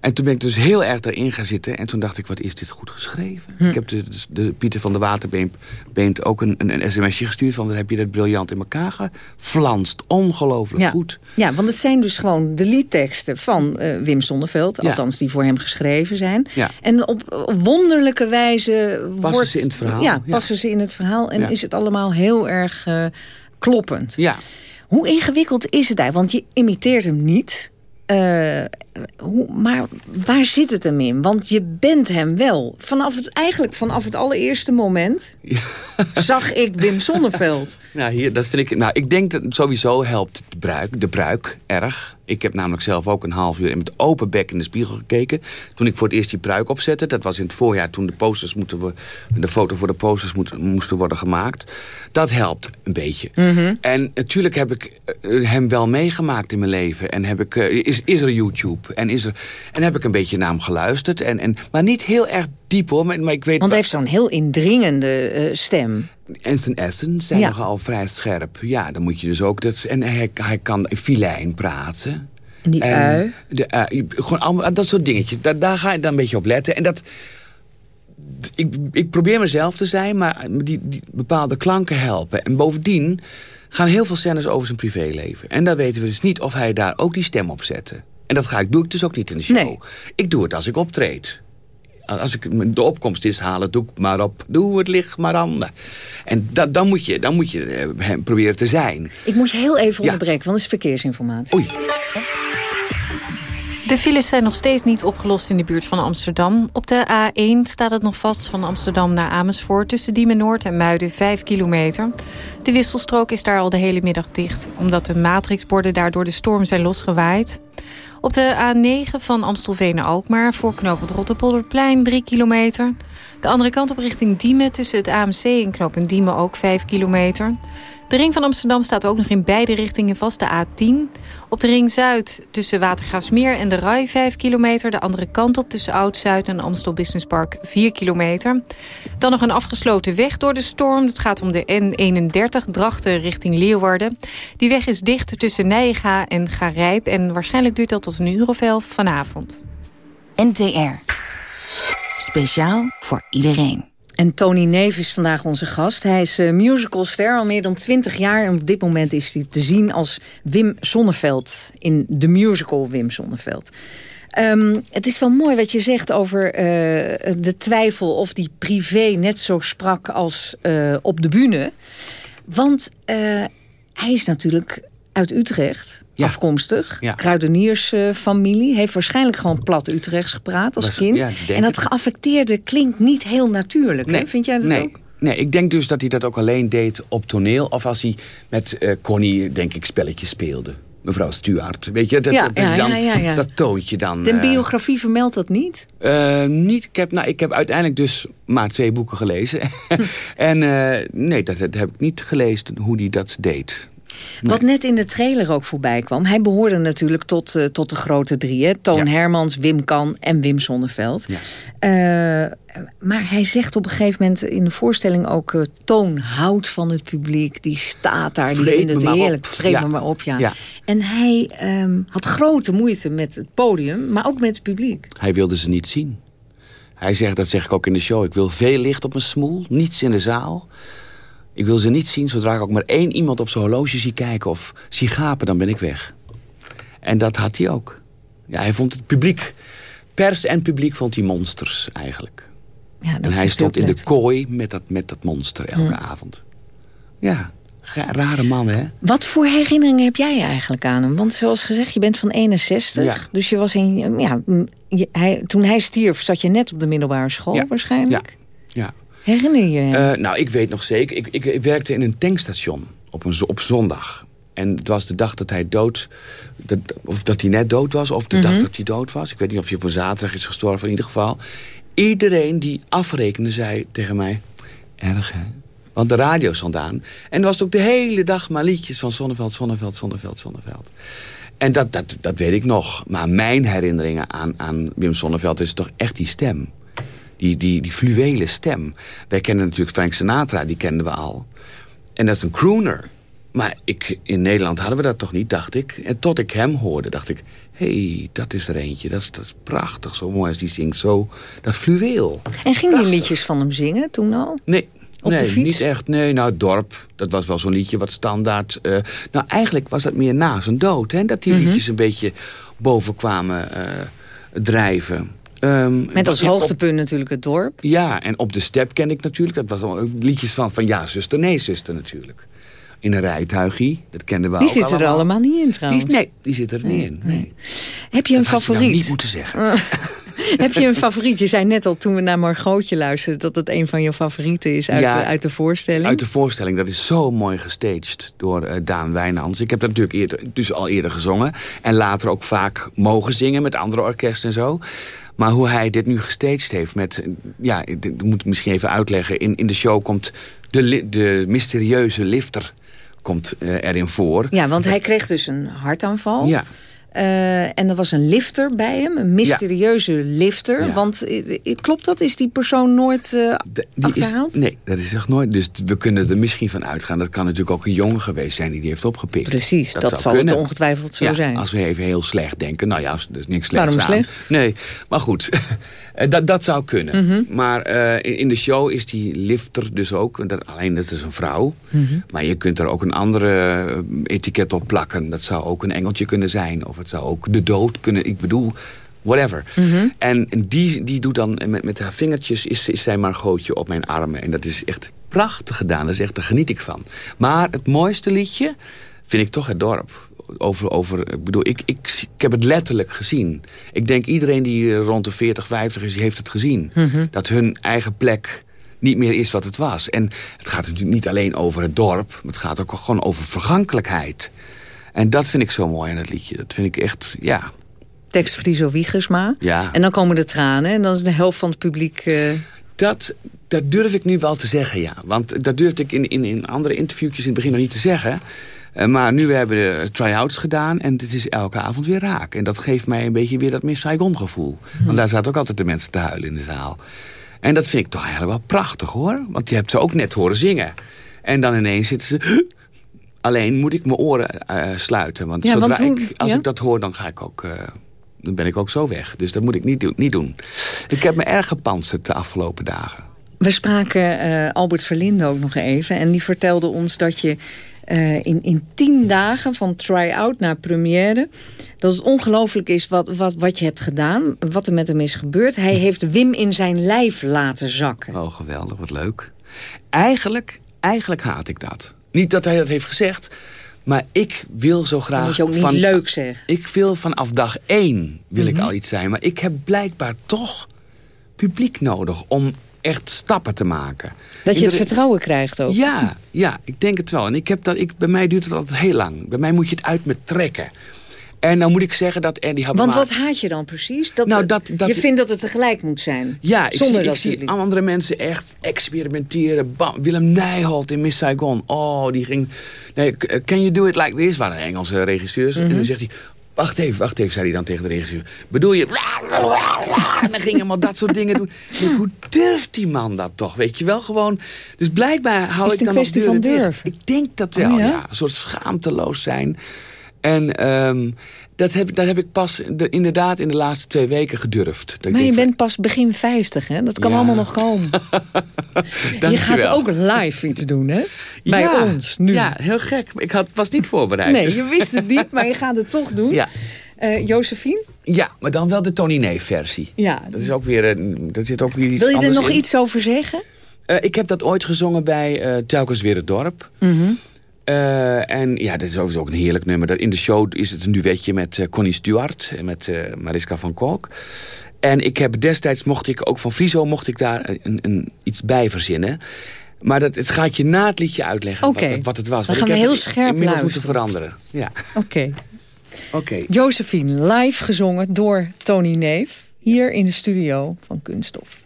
En toen ben ik dus heel erg erin gaan zitten. En toen dacht ik, wat is dit goed geschreven? Hm. Ik heb de, de, Pieter van der Waterbeent ook een, een, een sms'je gestuurd... van, dan heb je dat briljant in elkaar geflanst. Ongelooflijk goed. Ja, want het zijn dus gewoon de liedteksten van uh, Wim Sonneveld. Althans, die voor hem geschreven zijn. Ja. En op, wonderlijke wijze... Passen wordt, ze in het verhaal. Ja, passen ze in het verhaal. En is het allemaal heel erg uh, kloppend. Ja. Hoe ingewikkeld is het eigenlijk? Want je imiteert hem niet... Uh, hoe, maar waar zit het hem in? Want je bent hem wel. Vanaf het, eigenlijk vanaf het allereerste moment ja. zag ik Wim Sonneveld. Nou, hier, dat vind ik, nou, ik denk dat sowieso helpt de bruik, de bruik erg. Ik heb namelijk zelf ook een half uur met open bek in de spiegel gekeken. Toen ik voor het eerst die pruik opzette. Dat was in het voorjaar toen de posters moeten we, de foto voor de posters moet, moesten worden gemaakt. Dat helpt een beetje. Mm -hmm. En natuurlijk heb ik uh, hem wel meegemaakt in mijn leven. En heb ik, uh, is, is er YouTube. En, is er, en heb ik een beetje naar hem geluisterd. En, en, maar niet heel erg diep hoor. Maar, maar ik weet Want hij heeft zo'n heel indringende uh, stem. En zijn essen zijn ja. nogal vrij scherp. Ja, dan moet je dus ook... Dat, en hij, hij kan filijn praten. En die en ui? De. Gewoon allemaal dat soort dingetjes. Daar, daar ga je dan een beetje op letten. En dat... Ik, ik probeer mezelf te zijn, maar die, die bepaalde klanken helpen. En bovendien gaan heel veel scènes over zijn privéleven. En daar weten we dus niet of hij daar ook die stem op zette. En dat ga ik, doe ik dus ook niet in de show. Nee. Ik doe het als ik optreed. Als ik de opkomst is halen, doe ik maar op. Doe het licht maar aan. En dat, dan moet je, dan moet je uh, proberen te zijn. Ik moet je heel even onderbreken, want dat is verkeersinformatie. Oei. De files zijn nog steeds niet opgelost in de buurt van Amsterdam. Op de A1 staat het nog vast van Amsterdam naar Amersfoort... tussen Diemen Noord en Muiden, 5 kilometer. De wisselstrook is daar al de hele middag dicht... omdat de matrixborden daar door de storm zijn losgewaaid. Op de A9 van Amstelveen naar Alkmaar... voor knooppunt Rotterpolderplein, 3 kilometer. De andere kant op richting Diemen tussen het AMC en knooppunt Diemen ook 5 kilometer... De ring van Amsterdam staat ook nog in beide richtingen vast, de A10. Op de ring Zuid tussen Watergraafsmeer en de Rai 5 kilometer. De andere kant op tussen Oud-Zuid en Amstel Business Park 4 kilometer. Dan nog een afgesloten weg door de storm. Het gaat om de N31 Drachten richting Leeuwarden. Die weg is dicht tussen Nijega en Garijp. En waarschijnlijk duurt dat tot een uur of elf vanavond. NTR. Speciaal voor iedereen. En Tony Neef is vandaag onze gast. Hij is uh, musicalster al meer dan 20 jaar. En op dit moment is hij te zien als Wim Sonneveld. In de musical Wim Sonneveld. Um, het is wel mooi wat je zegt over uh, de twijfel of die privé net zo sprak als uh, op de bühne. Want hij is natuurlijk uit Utrecht ja. afkomstig. Ja. Kruideniersfamilie. Heeft waarschijnlijk gewoon plat Utrechts gepraat als Was- kind. ja, en dat geaffecteerde klinkt niet heel natuurlijk. Nee, Vind jij dat nee. ook? Nee, ik denk dus dat hij dat ook alleen deed op toneel. Of als hij met eh, Connie, denk ik, spelletjes speelde. Mevrouw Stuart. Weet je, dat, Ja, dat, dan, ja, dat toontje dan... De eh, biografie vermeldt dat niet? eh, niet, ik, heb, nou, ik heb uiteindelijk dus maar twee boeken gelezen. en nee, dat, dat heb ik niet gelezen hoe hij dat deed. Wat net in de trailer ook voorbij kwam. Hij behoorde natuurlijk tot, eh, tot de grote drie. Hè? Toon Hermans, Wim Kan en Wim Sonneveld. Eh, maar hij zegt op een gegeven moment in de voorstelling ook... eh, Toon houdt van het publiek, die staat daar, die vindt het heerlijk. Ja. me maar op, ja. Ja. En hij ehm, had grote moeite met het podium, maar ook met het publiek. Hij wilde ze niet zien. Hij zegt, dat zeg ik ook in de show... ik wil veel licht op mijn smoel, niets in de zaal. Ik wil ze niet zien zodra ik ook maar één iemand op zijn horloge zie kijken... of zie gapen, dan ben ik weg. En dat had hij ook. Ja, hij vond het publiek... Pers en publiek vond hij monsters eigenlijk. Ja, dat en hij stond in de kooi met dat, met dat monster elke Ja. avond. Ja, rare man, hè? Wat voor herinneringen heb jij eigenlijk aan hem? Want zoals gezegd, je bent van 61. Ja. Dus je was in. Ja, hij, toen hij stierf, zat je net op de middelbare school Ja. waarschijnlijk. Ja. Herinner je? Eh, nou, ik weet nog zeker. Ik, ik, ik werkte in een tankstation op, een, op zondag. En het was de dag dat hij dood... Dat, of dat hij net dood was, of de dag Mhm. dat hij dood was. Ik weet niet of hij op een zaterdag is gestorven, in ieder geval. Iedereen die afrekende zei tegen mij... Erg, hè? Want de radio stond aan. En er was ook de hele dag maar liedjes van Zonneveld, Zonneveld, Zonneveld, Zonneveld. En dat, dat, dat weet ik nog. Maar mijn herinneringen aan, aan Wim Sonneveld is toch echt die stem. Die, die, die fluwele stem. Wij kennen natuurlijk Frank Sinatra, die kenden we al. En dat is een crooner. Maar ik, in Nederland hadden we dat toch niet, dacht ik. En tot ik hem hoorde, dacht ik... hé, hey, dat is er eentje. Dat is, dat is prachtig, zo mooi als die zingt. Zo, dat fluweel. En ging je liedjes van hem zingen toen al? Nee, Op nee, de fiets? niet echt. Nee, nou, dorp, dat was wel zo'n liedje wat standaard... eh, nou, eigenlijk was dat meer na zijn dood, hè. Dat die Mhm. liedjes een beetje boven kwamen eh, drijven. Ehm, Met als op- hoogtepunt natuurlijk het dorp. ja, en op de step ken ik natuurlijk. Dat was liedjes van, van ja, zuster, nee, zuster natuurlijk. In een rijtuigie, dat kenden we Die ook zitten er allemaal niet in Die, trouwens. is- nee, die zitten er niet in. Nee. Heb je een Dat had je nou favoriet? niet moeten zeggen. Heb je een favoriet? Je zei net al toen we naar Margotje luisterden... dat het een van je favorieten is uit, Ja, de, uit de voorstelling. Uit de voorstelling, dat is zo mooi gestaged door eh, Daan Wijnands. Ik heb dat natuurlijk eerder, dus al eerder gezongen. En later ook vaak mogen zingen met andere orkesten en zo. Maar hoe hij dit nu gestaged heeft met... Ja, dat moet ik misschien even uitleggen. In, in de show komt de, de mysterieuze lifter komt, eh, erin voor. Ja, want hij kreeg dus een hartaanval. Ja. Eh, en er was een lifter bij hem, een mysterieuze lifter. Ja. Want eh, eh, klopt dat? Is die persoon nooit Die is, achterhaald? nee, dat is echt nooit. Dus we kunnen er misschien van uitgaan. Dat kan natuurlijk ook een jongen geweest zijn die die heeft opgepikt. Precies, dat, zal kunnen. het ongetwijfeld zo ja, zijn. Als we even heel slecht denken. Nou ja, er is niks slechts Waarom aan. slecht? Nee, maar goed. Eh, dat, dat zou kunnen. Mhm. Maar eh, in, de show is die lifter dus ook... Dat, alleen dat is een vrouw. Mhm. Maar je kunt er ook een andere eh, etiket op plakken. Dat zou ook een engeltje kunnen zijn. Of het zou ook de dood kunnen... Ik bedoel, whatever. Mhm. En die, die doet dan met, met haar vingertjes... Is, is zij Margootje op mijn armen. En dat is echt prachtig gedaan. Dat is echt, daar geniet ik van. Maar het mooiste liedje vind ik toch het dorp. Over, over, ik bedoel, ik, ik, ik heb het letterlijk gezien. Ik denk iedereen die rond de 40, 50 is, die heeft het gezien. Mhm. Dat hun eigen plek niet meer is wat het was. En het gaat natuurlijk niet alleen over het dorp. maar Het gaat ook gewoon over vergankelijkheid. En dat vind ik zo mooi aan het liedje. Dat vind ik echt, ja... Tekst Friso Wiegersma. ja. En dan komen de tranen. En dan is de helft van het publiek... eh, Dat, dat durf ik nu wel te zeggen, ja. Want dat durfde ik in, in, in andere interviewtjes in het begin nog niet te zeggen. Eh, maar nu we hebben de try-outs gedaan en het is elke avond weer raak. En dat geeft mij een beetje weer dat Miss Saigon gevoel. Want daar zaten ook altijd de mensen te huilen in de zaal. En dat vind ik toch eigenlijk wel prachtig hoor. Want je hebt ze ook net horen zingen. En dan ineens zitten ze... Alleen moet ik mijn oren eh, sluiten. Want, Ja, zodra want hoe- ik, als ja? ik dat hoor, dan ga ik ook... eh, dan ben ik ook zo weg. Dus dat moet ik niet, doen- niet doen. Ik heb me erg gepantserd de afgelopen dagen. We spraken Albert Verlinde ook nog even. En die vertelde ons dat je eh, in, in tien dagen van try-out naar première... dat het ongelooflijk is wat, wat, wat je hebt gedaan. Wat er met hem is gebeurd. Hij heeft Wim in zijn lijf laten zakken. Oh, geweldig, wat leuk. Eigenlijk, eigenlijk haat ik dat. Niet dat hij dat heeft gezegd, maar ik wil zo graag... Dan moet je ook niet van, leuk zeggen. Ik wil vanaf dag één wil Mhm. ik al iets zijn. Maar ik heb blijkbaar toch publiek nodig om echt stappen te maken. Dat je het vertrouwen krijgt ook. Ja, ja, ik denk het wel. En ik heb dat, ik, bij mij duurt het altijd heel lang. Bij mij moet je het uit me trekken. En dan moet ik zeggen dat Andy Want Habema... wat haat je dan precies? Dat, Nou, dat- dat- je vindt dat het tegelijk moet zijn? Ja, ik Zonder zie, ik dat zie andere mensen echt experimenteren. Bam, Willem Nijholt in Miss Saigon. Oh, die ging... Nee, c- can you do it like this? Waren Engelse regisseurs. En Mhm. dan zegt hij... Wacht even, wacht even, zei hij dan tegen de regisseur. Bedoel je... En dan ging helemaal dat soort dingen doen. Hoe durft die man dat toch? Weet je wel, gewoon... Dus blijkbaar hou Is ik het een dan nog kwestie van durven? Ik denk dat wel, Oh, ja? ja? Een soort schaamteloos zijn. En ehm, dat, heb, dat heb ik pas de- inderdaad in de laatste twee weken gedurfd. Dat Maar je van, bent pas begin 50, hè? Dat kan Ja. allemaal nog komen. je gaat ook live iets doen, hè? Bij Ja, ons, nu. Ja, heel gek. Ik had, was niet voorbereid. Nee, dus- je wist het niet, maar je gaat het toch doen. Ja. Eh, Josephine? ja, maar dan wel de Tony versie. Ja. Dat is ook weer, dat zit ook weer iets Wil je er nog in. iets over zeggen? Eh, ik heb dat ooit gezongen bij eh Telkens Weer het Dorp. Mhm. Eh, en ja, dat is overigens ook een heerlijk nummer. Dat- In de show is het een duetje met eh, Connie Stewart en met eh, Mariska van Kolk. En ik heb destijds, mocht ik ook van Friso, mocht ik daar een, een, iets bij verzinnen. Maar dat, het gaat je na het liedje uitleggen wat, het- wat het was. Dan Want gaan ik we heb heel het scherp inmiddels moeten veranderen. Ja. Oké. Oké. Josephine, live gezongen door Tony Neef. Hier in de studio van Kunststof.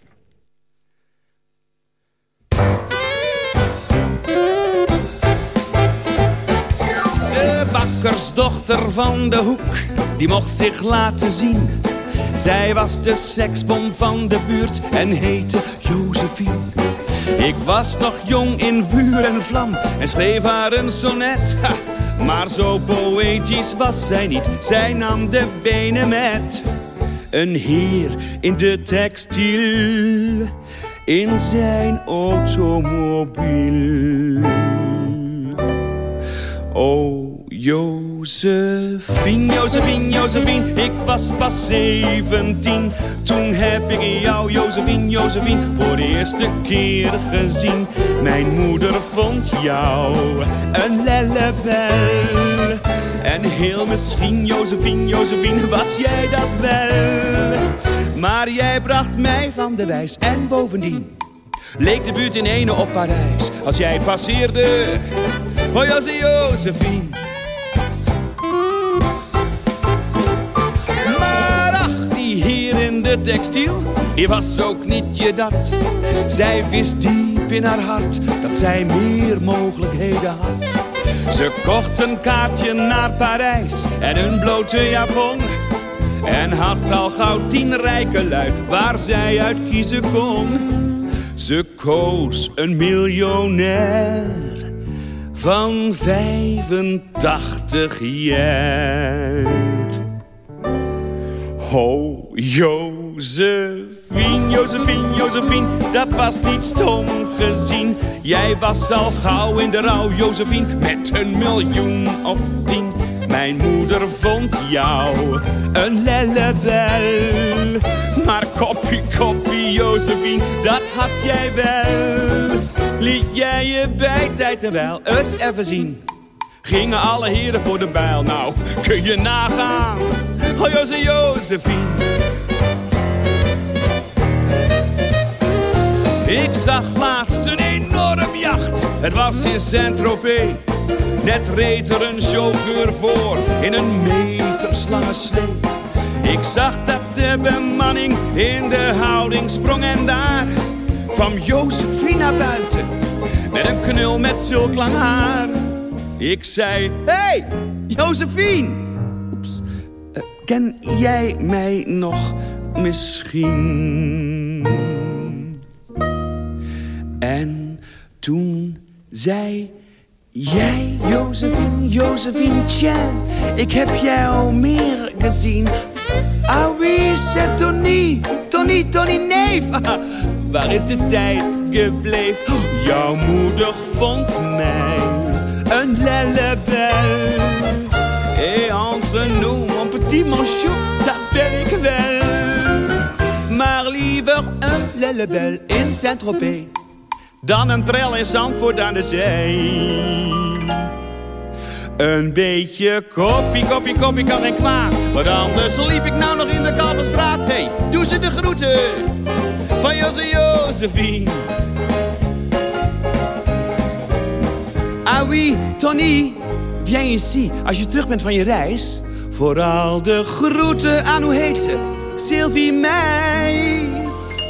Bakkersdochter van de hoek, die mocht zich laten zien. Zij was de seksbom van de buurt en heette Josephine. Ik was nog jong in vuur en vlam en schreef haar een sonnet. Ha, maar zo poëtisch was zij niet, zij nam de benen met. Een heer in de textiel, in zijn automobiel. Oh, Josephine, Josephine, Josephine, ik was pas zeventien. Toen heb ik jou, Josephine, Josephine, voor de eerste keer gezien. Mijn moeder vond jou een lellebel. En heel misschien, Josephine, Josephine, was jij dat wel. Maar jij bracht mij van de wijs en bovendien leek de buurt in ene op Parijs. Als jij passeerde, oh Josie Josephine. De textiel, die was ook niet je dat. Zij wist diep in haar hart dat zij meer mogelijkheden had. Ze kocht een kaartje naar Parijs en een blote japon. En had al gauw tien rijke luid waar zij uit kiezen kon. Ze koos een miljonair van 85 jaar. Ho, Josephine, Josephine, Josephine, dat was niet stom gezien. Jij was al gauw in de rouw, Josephine, met een miljoen of tien. Mijn moeder vond jou een lellebel. Maar koppie, koppie, Josephine, dat had jij wel. Liet jij je bij tijd en wel eens even zien. Gingen alle heren voor de bijl, nou kun je nagaan. Oh, Jose Josephine. Ik zag laatst een enorm jacht. Het was in Saint-Tropez. Net reed er een chauffeur voor in een meterslange slee. Ik zag dat de bemanning in de houding sprong en daar kwam Josephine naar buiten met een knul met zulk lang haar. Ik zei, hey, Josephine! Oeps, uh, ken jij mij nog misschien? En toen zei jij, Josephine, Josephine, tja, ik heb jou al meer gezien. Ah oui, c'est Tony, Tony, Tony neef. Waar is de tijd gebleven? Jouw moeder vond mij een lellebel. Et entre nous, mon petit manchou, dat ben ik wel. Maar liever een lellebel in Saint-Tropez dan een trel in Zandvoort aan de zee. Een beetje koppie, koppie, koppie kan geen kwaad. Want anders liep ik nou nog in de Kalverstraat. Hey, doe ze de groeten van Jose Josephine. Ah oui, Tony, viens ici. Als je terug bent van je reis. Vooral de groeten aan, hoe heet ze? Sylvie Meis.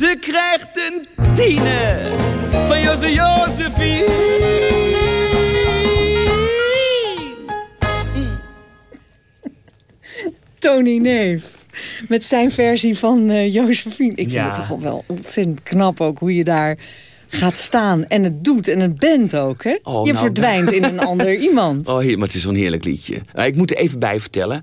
Ze krijgt een tiene van Jose Josephine. Tony Neef. Met zijn versie van uh, Josephine. Ik Ja. vind het toch wel ontzettend knap ook hoe je daar gaat staan en het doet en het bent ook. Hè? Oh, je nou, verdwijnt in een ander iemand. Oh, maar het is zo'n heerlijk liedje. Nou, ik moet er even bij vertellen.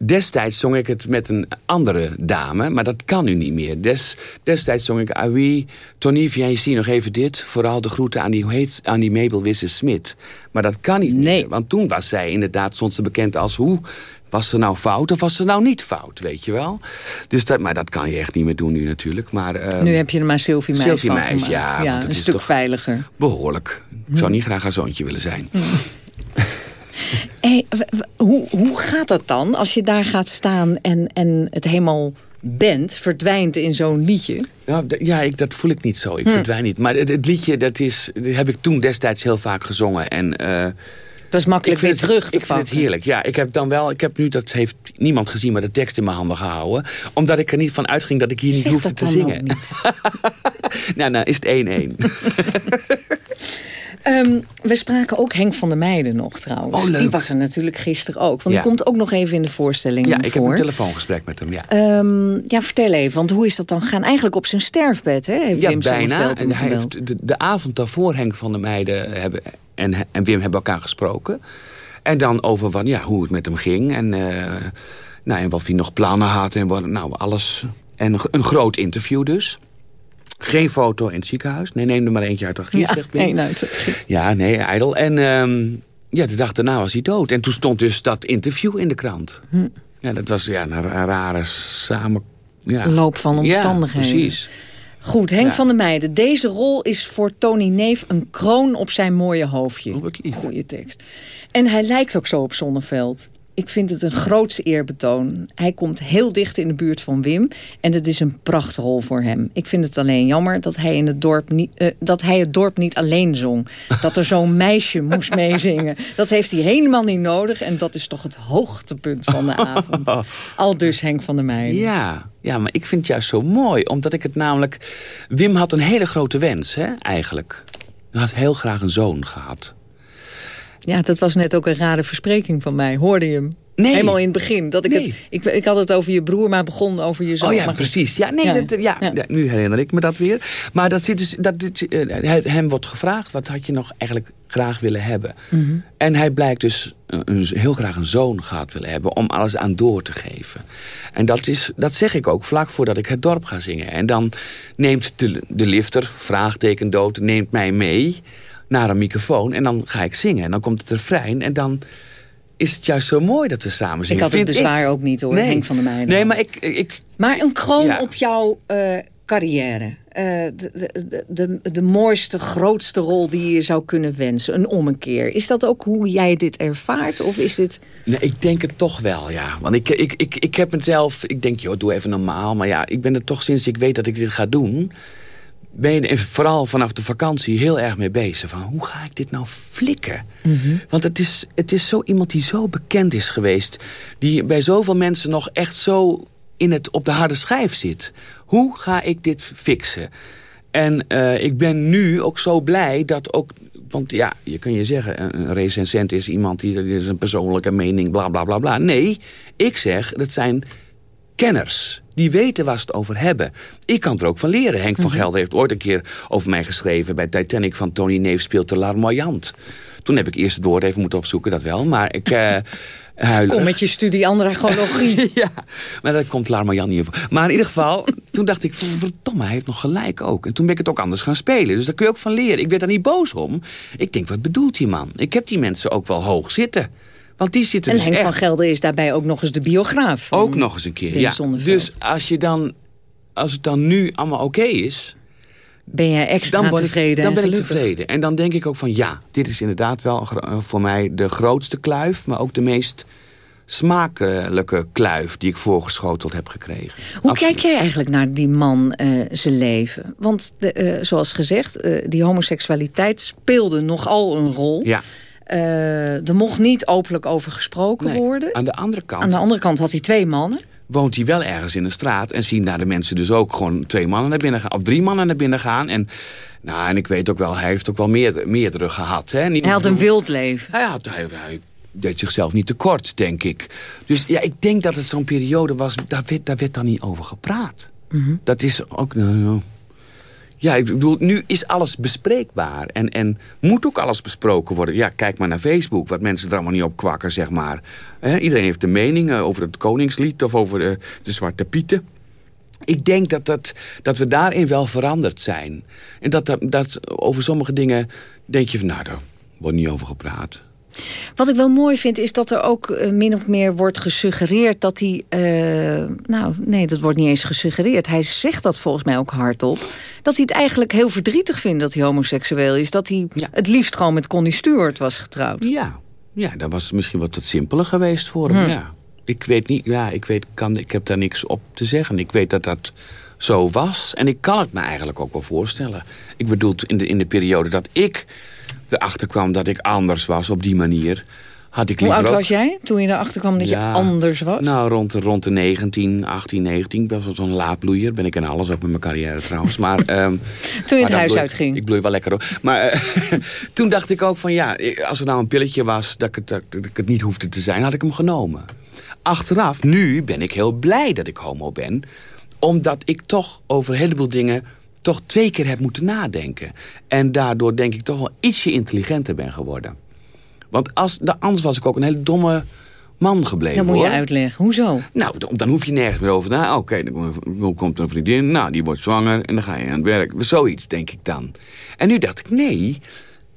Destijds zong ik het met een andere dame, maar dat kan nu niet meer. Des, destijds zong ik Ah oui, Tony, viens ici nog even dit. Vooral de groeten aan die, hoe heet, aan die Mabel Wisse-Smit. Maar dat kan niet meer, want toen was zij inderdaad, stond ze bekend als hoe... Was ze nou fout of was ze nou niet fout, weet je wel? Dus dat, maar dat kan je echt niet meer doen nu natuurlijk. Maar, ehm, nu heb je er maar Sylvie Meis Sylvie van Meis, ja, het een is stuk veiliger. Behoorlijk. Ik zou niet graag haar zoontje willen zijn. Hey, hoe, hoe gaat dat dan als je daar gaat staan en, en het helemaal bent, verdwijnt in zo'n liedje? Ja, ik, dat voel ik niet zo. Ik Hm. verdwijn niet. Maar het, het liedje, dat, is, dat heb ik toen destijds heel vaak gezongen. En, eh, dat is makkelijk ik weer het- terug te Ik vind het heerlijk. Ja, ik heb dan wel, ik heb nu, dat heeft niemand gezien, maar de tekst in mijn handen gehouden. Omdat ik er niet van uitging dat ik hier niet Zeg hoefde te zingen. nou, nou is het 1-1. Ehm, we spraken ook Henk van der Meijden nog trouwens. Oh, leuk. Die was er natuurlijk gisteren ook. Want Ja. die komt ook nog even in de voorstelling Ja, voor. ik heb een telefoongesprek met hem, ja. Ehm, ja, vertel even, want hoe is dat dan gegaan? Eigenlijk op zijn sterfbed, hè? Heeft ja, Wim bijna. En hij heeft de, de avond daarvoor Henk van der Meijden hebben, en, en Wim hebben elkaar gesproken. En dan over wat, ja, hoe het met hem ging. En, eh, nou, en wat hij nog plannen had. En wat, nou, alles. En een groot interview dus. Geen foto in het ziekenhuis. Nee, neem er maar eentje uit het archief. Ja, zegt het archief. Ja, nee, ijdel. En ehm, ja, de dag daarna was hij dood. En toen stond dus dat interview in de krant. Hm. Ja, dat was ja, een, een rare samen... Ja. Loop van omstandigheden. Ja, precies. Goed, Henk Ja. van der Meijden. Deze rol is voor Tony Neef een kroon op zijn mooie hoofdje. Goeie tekst. En hij lijkt ook zo op Zonneveld. Ik vind het een grootse eerbetoon. Hij komt heel dicht in de buurt van Wim. En het is een prachtrol voor hem. Ik vind het alleen jammer dat hij, in het, dorp niet, eh, dat hij het dorp niet alleen zong. Dat er zo'n meisje moest meezingen. Dat heeft hij helemaal niet nodig. En dat is toch het hoogtepunt van de avond. Al dus Henk van der Meijden. Ja, ja, maar ik vind het juist zo mooi. Omdat ik het namelijk... Wim had een hele grote wens, hè, eigenlijk. Hij had heel graag een zoon gehad. Ja, dat was net ook een rare verspreking van mij. Hoorde je hem? Nee. Helemaal in het begin. Dat ik, het, ik, ik had het over je broer, maar begon over je zoon. Oh ja, Maar- precies. Ja, nee, Ja. Dat, ja, ja, nu herinner ik me dat weer. Maar dat zit dus, dat, dit, eh, hem wordt gevraagd... wat had je nog eigenlijk graag willen hebben? Mhm. En hij blijkt dus een- heel graag een zoon gehad willen hebben... om alles aan door te geven. En dat, is, dat zeg ik ook vlak voordat ik het dorp ga zingen. En dan neemt de, de lifter, vraagteken dood, neemt mij mee... naar een microfoon en dan ga ik zingen. En dan komt het refrein en dan is het juist zo mooi dat we samen zingen. Ik had het bezwaar ook niet hoor, Nee. Henk van der Meijden. Nee, maar ik... ik Maar een kroon Ja. op jouw eh, carrière. Eh, de, de, de, de mooiste, grootste rol die je zou kunnen wensen. Een ommekeer. Is dat ook hoe jij dit ervaart? Of is dit... Nee, ik denk het toch wel, ja. Want ik, ik, ik, ik heb mezelf... Ik denk, joh, doe even normaal. Maar ja, ik ben er toch sinds ik weet dat ik dit ga doen... ben je vooral vanaf de vakantie heel erg mee bezig. Van, hoe ga ik dit nou flikken? Want het is, het is zo iemand die zo bekend is geweest. Die bij zoveel mensen nog echt zo in het, op de harde schijf zit. Hoe ga ik dit fixen? En eh, ik ben nu ook zo blij dat ook... Want ja, je kun je zeggen, een recensent is iemand die... dat is een persoonlijke mening, bla bla bla bla. Nee, ik zeg, dat zijn kenners. Die weten waar ze het over hebben. Ik kan er ook van leren. Henk van Gelder heeft ooit een keer over mij geschreven... bij Titanic van Tony Neef speelt de larmoyant. Toen heb ik eerst het woord even moeten opzoeken, dat wel. Maar ik... eh huilerig. Kom met je studie andragologie. ja, maar dat komt Larmoyan niet voor. Maar in ieder geval, toen dacht ik, verdomme, hij heeft nog gelijk ook. En toen ben ik het ook anders gaan spelen. Dus daar kun je ook van leren. Ik werd daar niet boos om. Ik denk, wat bedoelt die man? Ik heb die mensen ook wel hoog zitten. Want die zitten En dus Henk echt... van Gelder is daarbij ook nog eens de biograaf. van Ook nog eens een keer, Wim ja. Dus als, je dan, als het dan nu allemaal oké is... Ben jij extra dan tevreden ik, dan en ben ik tevreden. En dan denk ik ook van ja, dit is inderdaad wel eh, voor mij de grootste kluif... maar ook de meest smakelijke kluif die ik voorgeschoteld heb gekregen. Hoe kijk jij eigenlijk naar die man eh, zijn leven? Want de, eh, zoals gezegd, eh, die homoseksualiteit speelde nogal een rol. Ja. Eh, er mocht niet openlijk over gesproken worden. Aan de andere kant Aan de andere kant had hij twee mannen. woont hij wel ergens in een straat... en zien daar de mensen dus ook gewoon twee mannen naar binnen gaan... of drie mannen naar binnen gaan. En, nou, en ik weet ook wel, hij heeft ook wel meer, meerdere gehad. Hè? Niet, Hij had een wild leven. Hij, had, hij, hij deed zichzelf niet tekort, denk ik. Dus ja, ik denk dat het zo'n periode was... daar werd, daar werd dan niet over gepraat. Mhm. Dat is ook... Nou, ja. Ik bedoel, nu is alles bespreekbaar. En, en moet ook alles besproken worden. Ja, kijk maar naar Facebook, wat mensen er allemaal niet op kwakken, zeg maar. Iedereen heeft een mening eh, over het Koningslied of over de, de Zwarte Pieten. Ik denk dat, dat, dat we daarin wel veranderd zijn. En dat, dat, dat over sommige dingen denk je van, nou, daar wordt niet over gepraat. Wat ik wel mooi vind is dat er ook eh, min of meer wordt gesuggereerd dat hij... eh, nou, nee, dat wordt niet eens gesuggereerd. Hij zegt dat volgens mij ook hardop. Dat hij het eigenlijk heel verdrietig vindt dat hij homoseksueel is. Dat hij het liefst gewoon met Connie Stewart was getrouwd. Ja, ja dat was misschien wat wat simpeler geweest voor hem, Hm. ja. Ik weet niet, ja, ik, weet, kan, ik heb daar niks op te zeggen. Ik weet dat dat zo was. En ik kan het me eigenlijk ook wel voorstellen. Ik bedoel, in de, in de periode dat ik erachter kwam dat ik anders was op die manier... had ik Hoe oud ook- was jij toen je erachter kwam dat Ja. je anders was? Nou, rond de, rond de 19, 18, 19. Ik was wel zo'n laadbloeier. Ben ik in alles, ook met mijn carrière trouwens. Maar, ehm, Toen je het huis uitging. Ik bloei wel lekker hoor. Maar eh, toen dacht ik ook van ja, als er nou een pilletje was... Dat ik, het, dat, dat ik het niet hoefde te zijn, had ik hem genomen. Achteraf, nu ben ik heel blij dat ik homo ben. Omdat ik toch over een heleboel dingen toch twee keer heb moeten nadenken. En daardoor denk ik toch wel ietsje intelligenter ben geworden. Want als, anders was ik ook een hele domme man gebleven. Dan moet je hoor. uitleggen. Hoezo? Nou, dan- hoef je nergens meer over na. Oké, dan kom- komt er een vriendin. Nou, die wordt zwanger en dan ga je aan het werk. Zoiets, denk ik dan. En nu dacht ik, nee,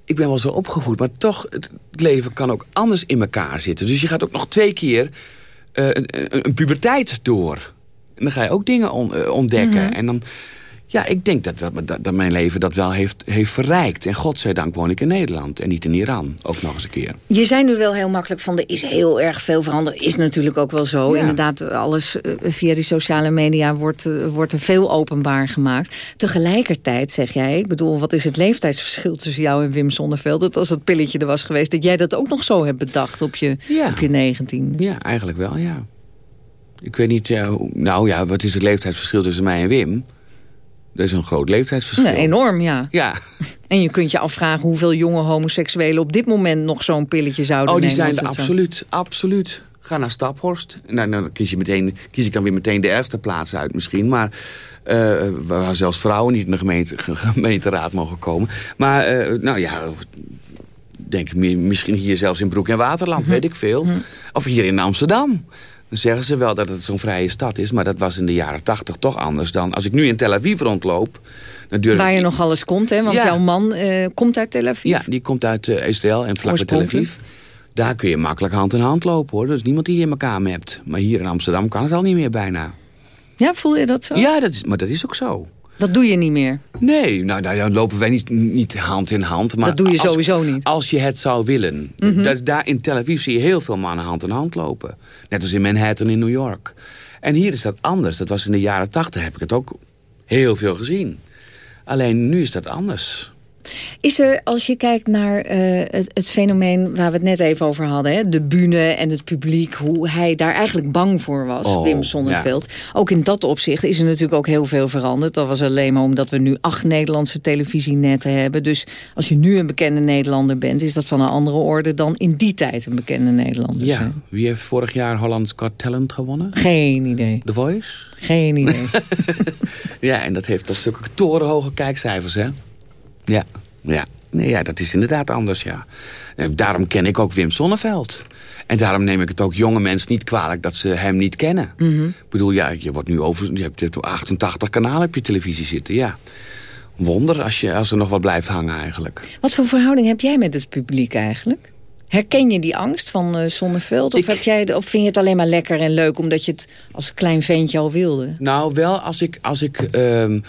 ik ben wel zo opgevoed. Maar toch, het leven kan ook anders in elkaar zitten. Dus je gaat ook nog twee keer eh, een, een, een puberteit door. En dan ga je ook dingen on- eh, ontdekken. Mhm. En dan... Ja, ik denk dat, dat, dat, mijn leven dat wel heeft, heeft verrijkt. En godzijdank woon ik in Nederland en niet in Iran. Ook nog eens een keer. Je zei nu wel heel makkelijk van er is heel erg veel veranderd. Is natuurlijk ook wel zo. Ja. Inderdaad, alles eh, via die sociale media wordt, eh, wordt er veel openbaar gemaakt. Tegelijkertijd zeg jij, ik bedoel, wat is het leeftijdsverschil tussen jou en Wim Sonneveld? Dat als dat pilletje er was geweest, dat jij dat ook nog zo hebt bedacht op je, op je 19. Ja, eigenlijk wel, ja. Ik weet niet, ja, hoe- nou ja, wat is het leeftijdsverschil tussen mij en Wim? Dat is een groot leeftijdsverschil. Ja, enorm, ja. Ja. En je kunt je afvragen hoeveel jonge homoseksuelen op dit moment nog zo'n pilletje zouden Oh, die nemen. zijn er zo- absoluut, absoluut. Ga naar Staphorst. En dan, dan kies, je meteen, kies ik dan weer meteen de ergste plaats uit misschien. Maar eh, waar zelfs vrouwen niet in de gemeente, ge- gemeenteraad mogen komen. Maar, eh, nou ja, denk misschien hier zelfs in Broek en Waterland, weet ik veel. Of hier in Amsterdam. Dan zeggen ze wel dat het zo'n vrije stad is. Maar dat was in de jaren tachtig toch anders dan... Als ik nu in Tel Aviv rondloop... Dan durf Waar je nog alles komt, hè? Want Ja. jouw man eh, komt uit Tel Aviv. Ja, die komt uit Israël en vlak bij Tel Aviv. Daar kun je makkelijk hand in hand lopen, hoor. Er is niemand die je in elkaar hebt. Maar hier in Amsterdam kan het al niet meer bijna. Ja, voel je dat zo? Ja, dat is, maar dat is ook zo. Dat doe je niet meer. Nee, nou, nou dan lopen wij niet, niet hand in hand. Maar Dat doe je als, sowieso niet. Als je het zou willen. Mhm. dat, daar in Tel Aviv zie je heel veel mannen hand in hand lopen. Net als in Manhattan in New York. En hier is dat anders. Dat was in de jaren tachtig, heb ik het ook heel veel gezien. Alleen nu is dat anders. Is er, als je kijkt naar eh, het, het fenomeen waar we het net even over hadden... Hè, de bühne en het publiek, hoe hij daar eigenlijk bang voor was, Oh, Wim Sonneveld. Ook in dat opzicht is er natuurlijk ook heel veel veranderd. Dat was alleen maar omdat we nu acht Nederlandse televisienetten hebben. Dus als je nu een bekende Nederlander bent... is dat van een andere orde dan in die tijd een bekende Nederlander Ja, zijn. wie heeft vorig jaar Holland's Got Talent gewonnen? Geen idee. The Voice? Geen idee. Ja, en dat heeft toch zulke torenhoge kijkcijfers, hè? Ja, ja. Nee, ja, dat is inderdaad anders, ja. En daarom ken ik ook Wim Sonneveld. En daarom neem ik het ook jonge mensen niet kwalijk dat ze hem niet kennen. Mhm. Ik bedoel, ja, je wordt nu over... Je hebt, je hebt 88 kanalen op je televisie zitten, ja. Wonder als, je, als er nog wat blijft hangen eigenlijk. Wat voor verhouding heb jij met het publiek eigenlijk? Herken je die angst van eh Sonneveld? Of, heb jij, of vind je het alleen maar lekker en leuk... omdat je het als klein ventje al wilde? Nou, wel als ik, als ik ehm,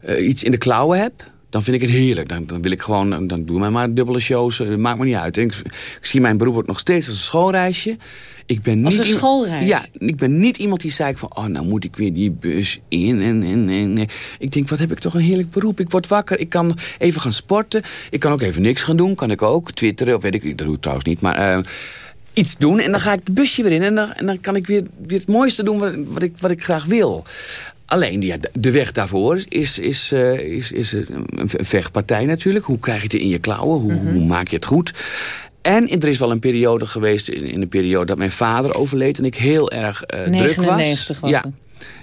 eh, iets in de klauwen heb... dan vind ik het heerlijk. Dan, dan wil ik gewoon, dan- dan doe mij maar dubbele shows. eh, maakt me niet uit. Ik, ik zie mijn beroep ook nog steeds als een schoolreisje. Ik ben niet Als een iemand- schoolreis? Ja, ik ben niet iemand die zei van... oh, nou moet ik weer die bus in en, en. Ik denk, wat heb ik toch een heerlijk beroep. Ik word wakker, ik kan even gaan sporten. Ik kan ook even niks gaan doen, kan ik ook. Twitteren, of weet ik, dat doe ik trouwens niet. Maar eh, iets doen en dan ga ik het busje weer in. En dan, en dan kan ik weer, weer het mooiste doen wat, wat, ik, wat ik graag wil. Alleen ja, de- de weg daarvoor is, is, eh, is, is een vechtpartij natuurlijk. Hoe krijg je het in je klauwen? Hoe, Mhm. hoe maak je het goed? En er is wel een periode geweest, in, in een periode dat mijn vader overleed... en ik heel erg eh, druk was. 99 was ja,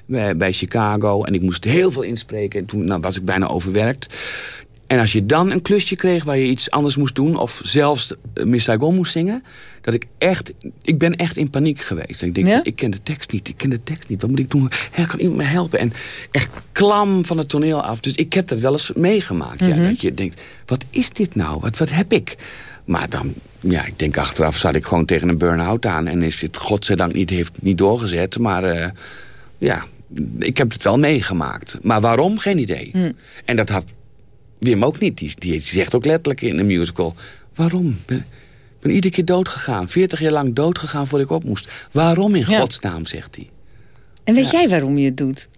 bij, bij Chicago. En ik moest heel veel inspreken. En toen nou, was ik bijna overwerkt. En als je dan een klusje kreeg waar je iets anders moest doen... of zelfs eh, Miss Saigon moest zingen... dat ik echt... Ik ben echt in paniek geweest. En ik denk, Ja? ik ken de tekst niet, ik ken de tekst niet. Wat moet ik doen? Hè, kan iemand me helpen? En echt klam van het toneel af. Dus ik heb dat wel eens meegemaakt. Mhm. ja, dat je denkt, wat is dit nou? Wat, wat heb ik? Maar dan, ja, ik denk achteraf zat ik gewoon tegen een burn-out aan... en is dit godzijdank niet, heeft niet doorgezet. Maar eh, ja, ik heb het wel meegemaakt. Maar waarom? Geen idee. Hm. En dat had Wim ook niet. Die, die zegt ook letterlijk in de musical... waarom? Ik ben, ben iedere keer dood gegaan. 40 jaar lang dood gegaan voordat ik op moest. Waarom in Ja. godsnaam, zegt hij. En weet jij waarom je het doet?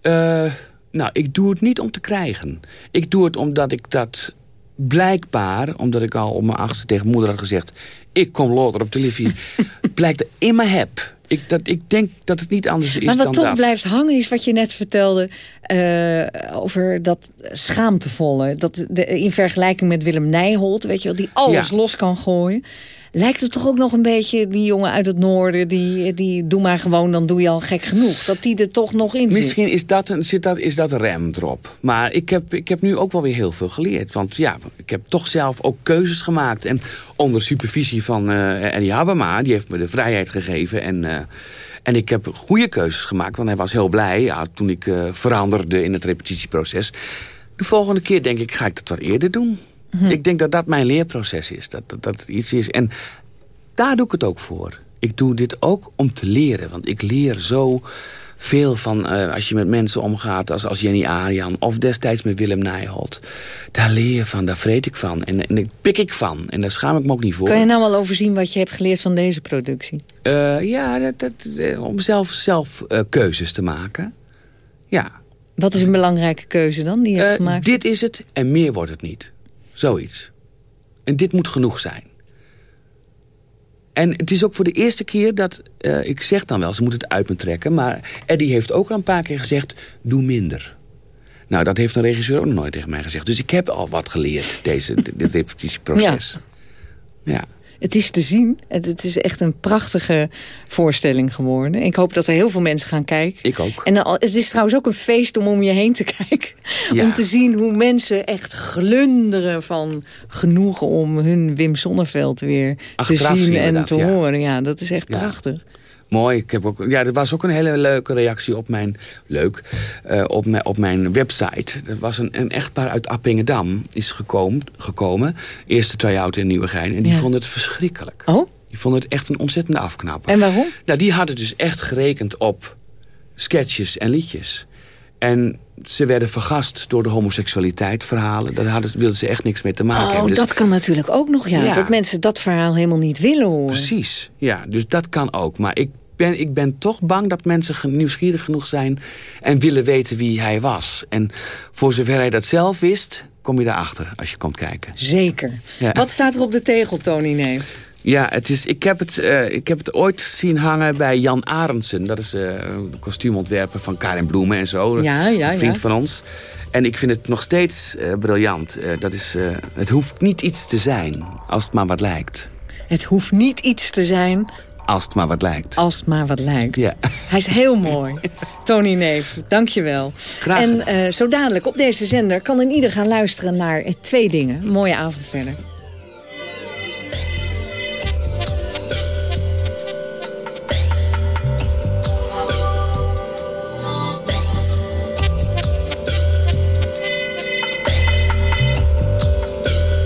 Eh, nou, ik doe het niet om te krijgen. Ik doe het omdat ik dat blijkbaar, omdat ik al op mijn achtste tegen moeder had gezegd... ik kom later op televisie, blijkt er in me heb. Ik, dat, ik denk dat het niet anders is maar dan wat toch dat. blijft hangen is wat je net vertelde... eh, over dat schaamtevolle. Dat de, in vergelijking met Willem Nijholt, weet je wel, die alles Ja. los kan gooien... lijkt het toch ook nog een beetje die jongen uit het noorden... die, die doe maar gewoon, dan doe je al gek genoeg. Dat die er toch nog in zit. Misschien is dat, een, zit dat, is dat rem erop. Maar ik heb, ik heb nu ook wel weer heel veel geleerd. Want ja, ik heb toch zelf ook keuzes gemaakt. En onder supervisie van eh Eddie Habema, die heeft me de vrijheid gegeven. En, eh, en ik heb goede keuzes gemaakt, want hij was heel blij... Ja, toen ik eh, veranderde in het repetitieproces. De volgende keer denk ik, ga ik dat wat eerder doen. Ik denk dat dat mijn leerproces is. Dat, dat dat iets is. En daar doe ik het ook voor. Ik doe dit ook om te leren. Want ik leer zo veel van eh, als je met mensen omgaat... als, als Jenny Arian of destijds met Willem Nijholt. Daar leer je van, daar vreet ik van. En, en daar pik ik van. En daar schaam ik me ook niet voor. Kan je nou wel overzien wat je hebt geleerd van deze productie? Eh, ja, dat, dat, eh, om zelf, zelf keuzes te maken. Ja. Wat is een belangrijke keuze dan die je hebt gemaakt? dit is het en meer wordt het niet. Zoiets. En dit moet genoeg zijn. En het is ook voor de eerste keer dat... eh, ik zeg dan wel, ze moeten het uit me trekken... maar Eddie heeft ook al een paar keer gezegd... doe minder. Nou, dat heeft een regisseur ook nog nooit tegen mij gezegd. Dus ik heb al wat geleerd, deze, dit, dit repetitieproces. ja. Het is te zien. Het, het is echt een prachtige voorstelling geworden. Ik hoop dat er heel veel mensen gaan kijken. Ik ook. En dan- het is trouwens ook een feest om om je heen te kijken. Ja. Om te zien hoe mensen echt glunderen van genoegen... om hun Wim Sonneveld weer Achteraf te zien en te ja. horen. Ja, dat is echt Ja. prachtig. Mooi. Ik heb ook, ja, er was ook een hele leuke reactie op mijn, leuk, eh, op, mijn, op mijn website. Er was een, een echtpaar uit Appingedam is gekomen, gekomen. Eerste try-out in Nieuwegein. En die Ja. vonden het verschrikkelijk. Oh? Die vonden het echt een ontzettende afknapper. En waarom? Nou, die hadden dus echt gerekend op sketches en liedjes. En ze werden vergast door de homoseksualiteit verhalen. Daar hadden, wilden ze echt niks mee te maken Oh, hebben. Dus- dat kan natuurlijk ook nog, ja. Ja. Dat mensen dat verhaal helemaal niet willen horen. Precies, ja. Dus dat kan ook. Maar ik ben, ik ben toch bang dat mensen nieuwsgierig genoeg zijn... en willen weten wie hij was. En voor zover hij dat zelf wist, kom je daarachter als je komt kijken. Zeker. Ja. Wat staat er op de tegel, Tony Neef? Ja, het is, ik, heb het, eh, ik heb het ooit zien hangen bij Jan Arendsen. Dat is eh, een kostuumontwerper van Karin Bloemen en zo. Ja, ja, een vriend ja. van ons. En ik vind het nog steeds eh, briljant. Dat is, het hoeft niet iets te zijn, als het maar wat lijkt. Het hoeft niet iets te zijn Als het maar wat lijkt. als het maar wat lijkt. Ja. Hij is heel mooi. Tony Neef, dank je wel. Graag En eh, zo dadelijk op deze zender kan een ieder gaan luisteren naar eh, twee dingen. Mooie avond verder.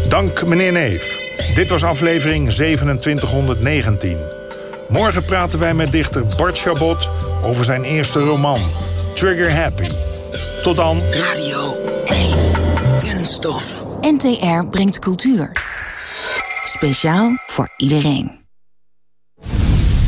Dank meneer Neef. Dit was aflevering 2719. Morgen praten wij met dichter Bart Chabot over zijn eerste roman, Trigger Happy. Tot dan. Radio 1. Kunststof. NTR brengt cultuur. Speciaal voor iedereen.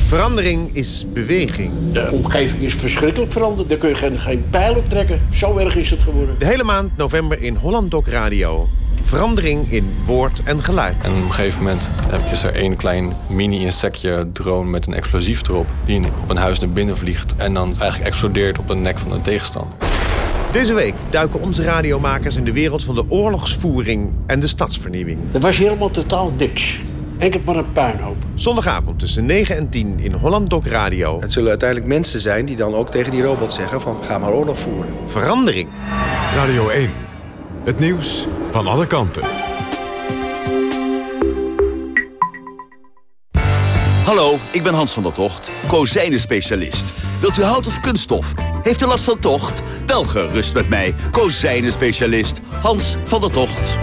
Verandering is beweging. De omgeving is verschrikkelijk veranderd. Daar kun je geen, geen pijl op trekken. Zo erg is het geworden. De hele maand november in Holland Doc Radio. Verandering in woord en geluid. En op een gegeven moment is er één klein mini-insectje drone met een explosief erop... die op een huis naar binnen vliegt en dan eigenlijk explodeert op de nek van de tegenstander. Deze week duiken onze radiomakers in de wereld van de oorlogsvoering en de stadsvernieuwing. Dat was helemaal totaal niks. Enkel maar een puinhoop. Zondagavond tussen 9 en 10 in Holland Doc Radio. Het zullen uiteindelijk mensen zijn die dan ook tegen die robot zeggen van ga maar oorlog voeren. Verandering. Radio 1. Het nieuws van alle kanten. Hallo, ik ben Hans van der Tocht, kozijnen-specialist. Wilt u hout of kunststof? Heeft u last van tocht? Wel gerust met mij, kozijnen-specialist Hans van der Tocht.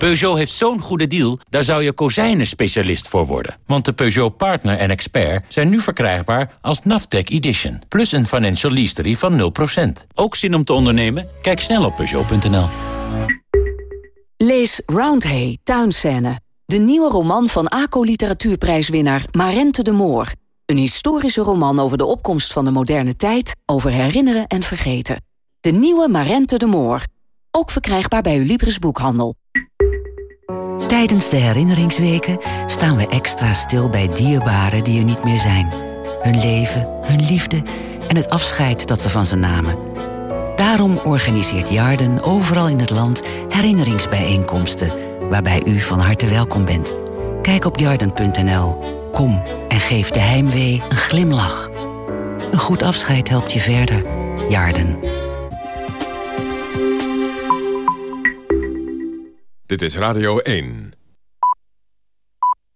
Peugeot heeft zo'n goede deal, daar zou je kozijnen-specialist voor worden. Want de Peugeot Partner en Expert zijn nu verkrijgbaar als Naftec Edition. Plus een financial lease van 0%. Ook zin om te ondernemen? Kijk snel op Peugeot.nl. Lees Roundhay, Tuinscène. De nieuwe roman van ACO Literatuurprijswinnaar Marente de Moor. Een historische roman over de opkomst van de moderne tijd, over herinneren en vergeten. De nieuwe Marente de Moor. Ook verkrijgbaar bij uw Libris boekhandel. Tijdens de herinneringsweken staan we extra stil bij dierbaren die er niet meer zijn. Hun leven, hun liefde en het afscheid dat we van ze namen. Daarom organiseert Jarden overal in het land herinneringsbijeenkomsten... waarbij u van harte welkom bent. Kijk op jarden.nl. Kom en geef de heimwee een glimlach. Een goed afscheid helpt je verder. Jarden. Dit is Radio 1.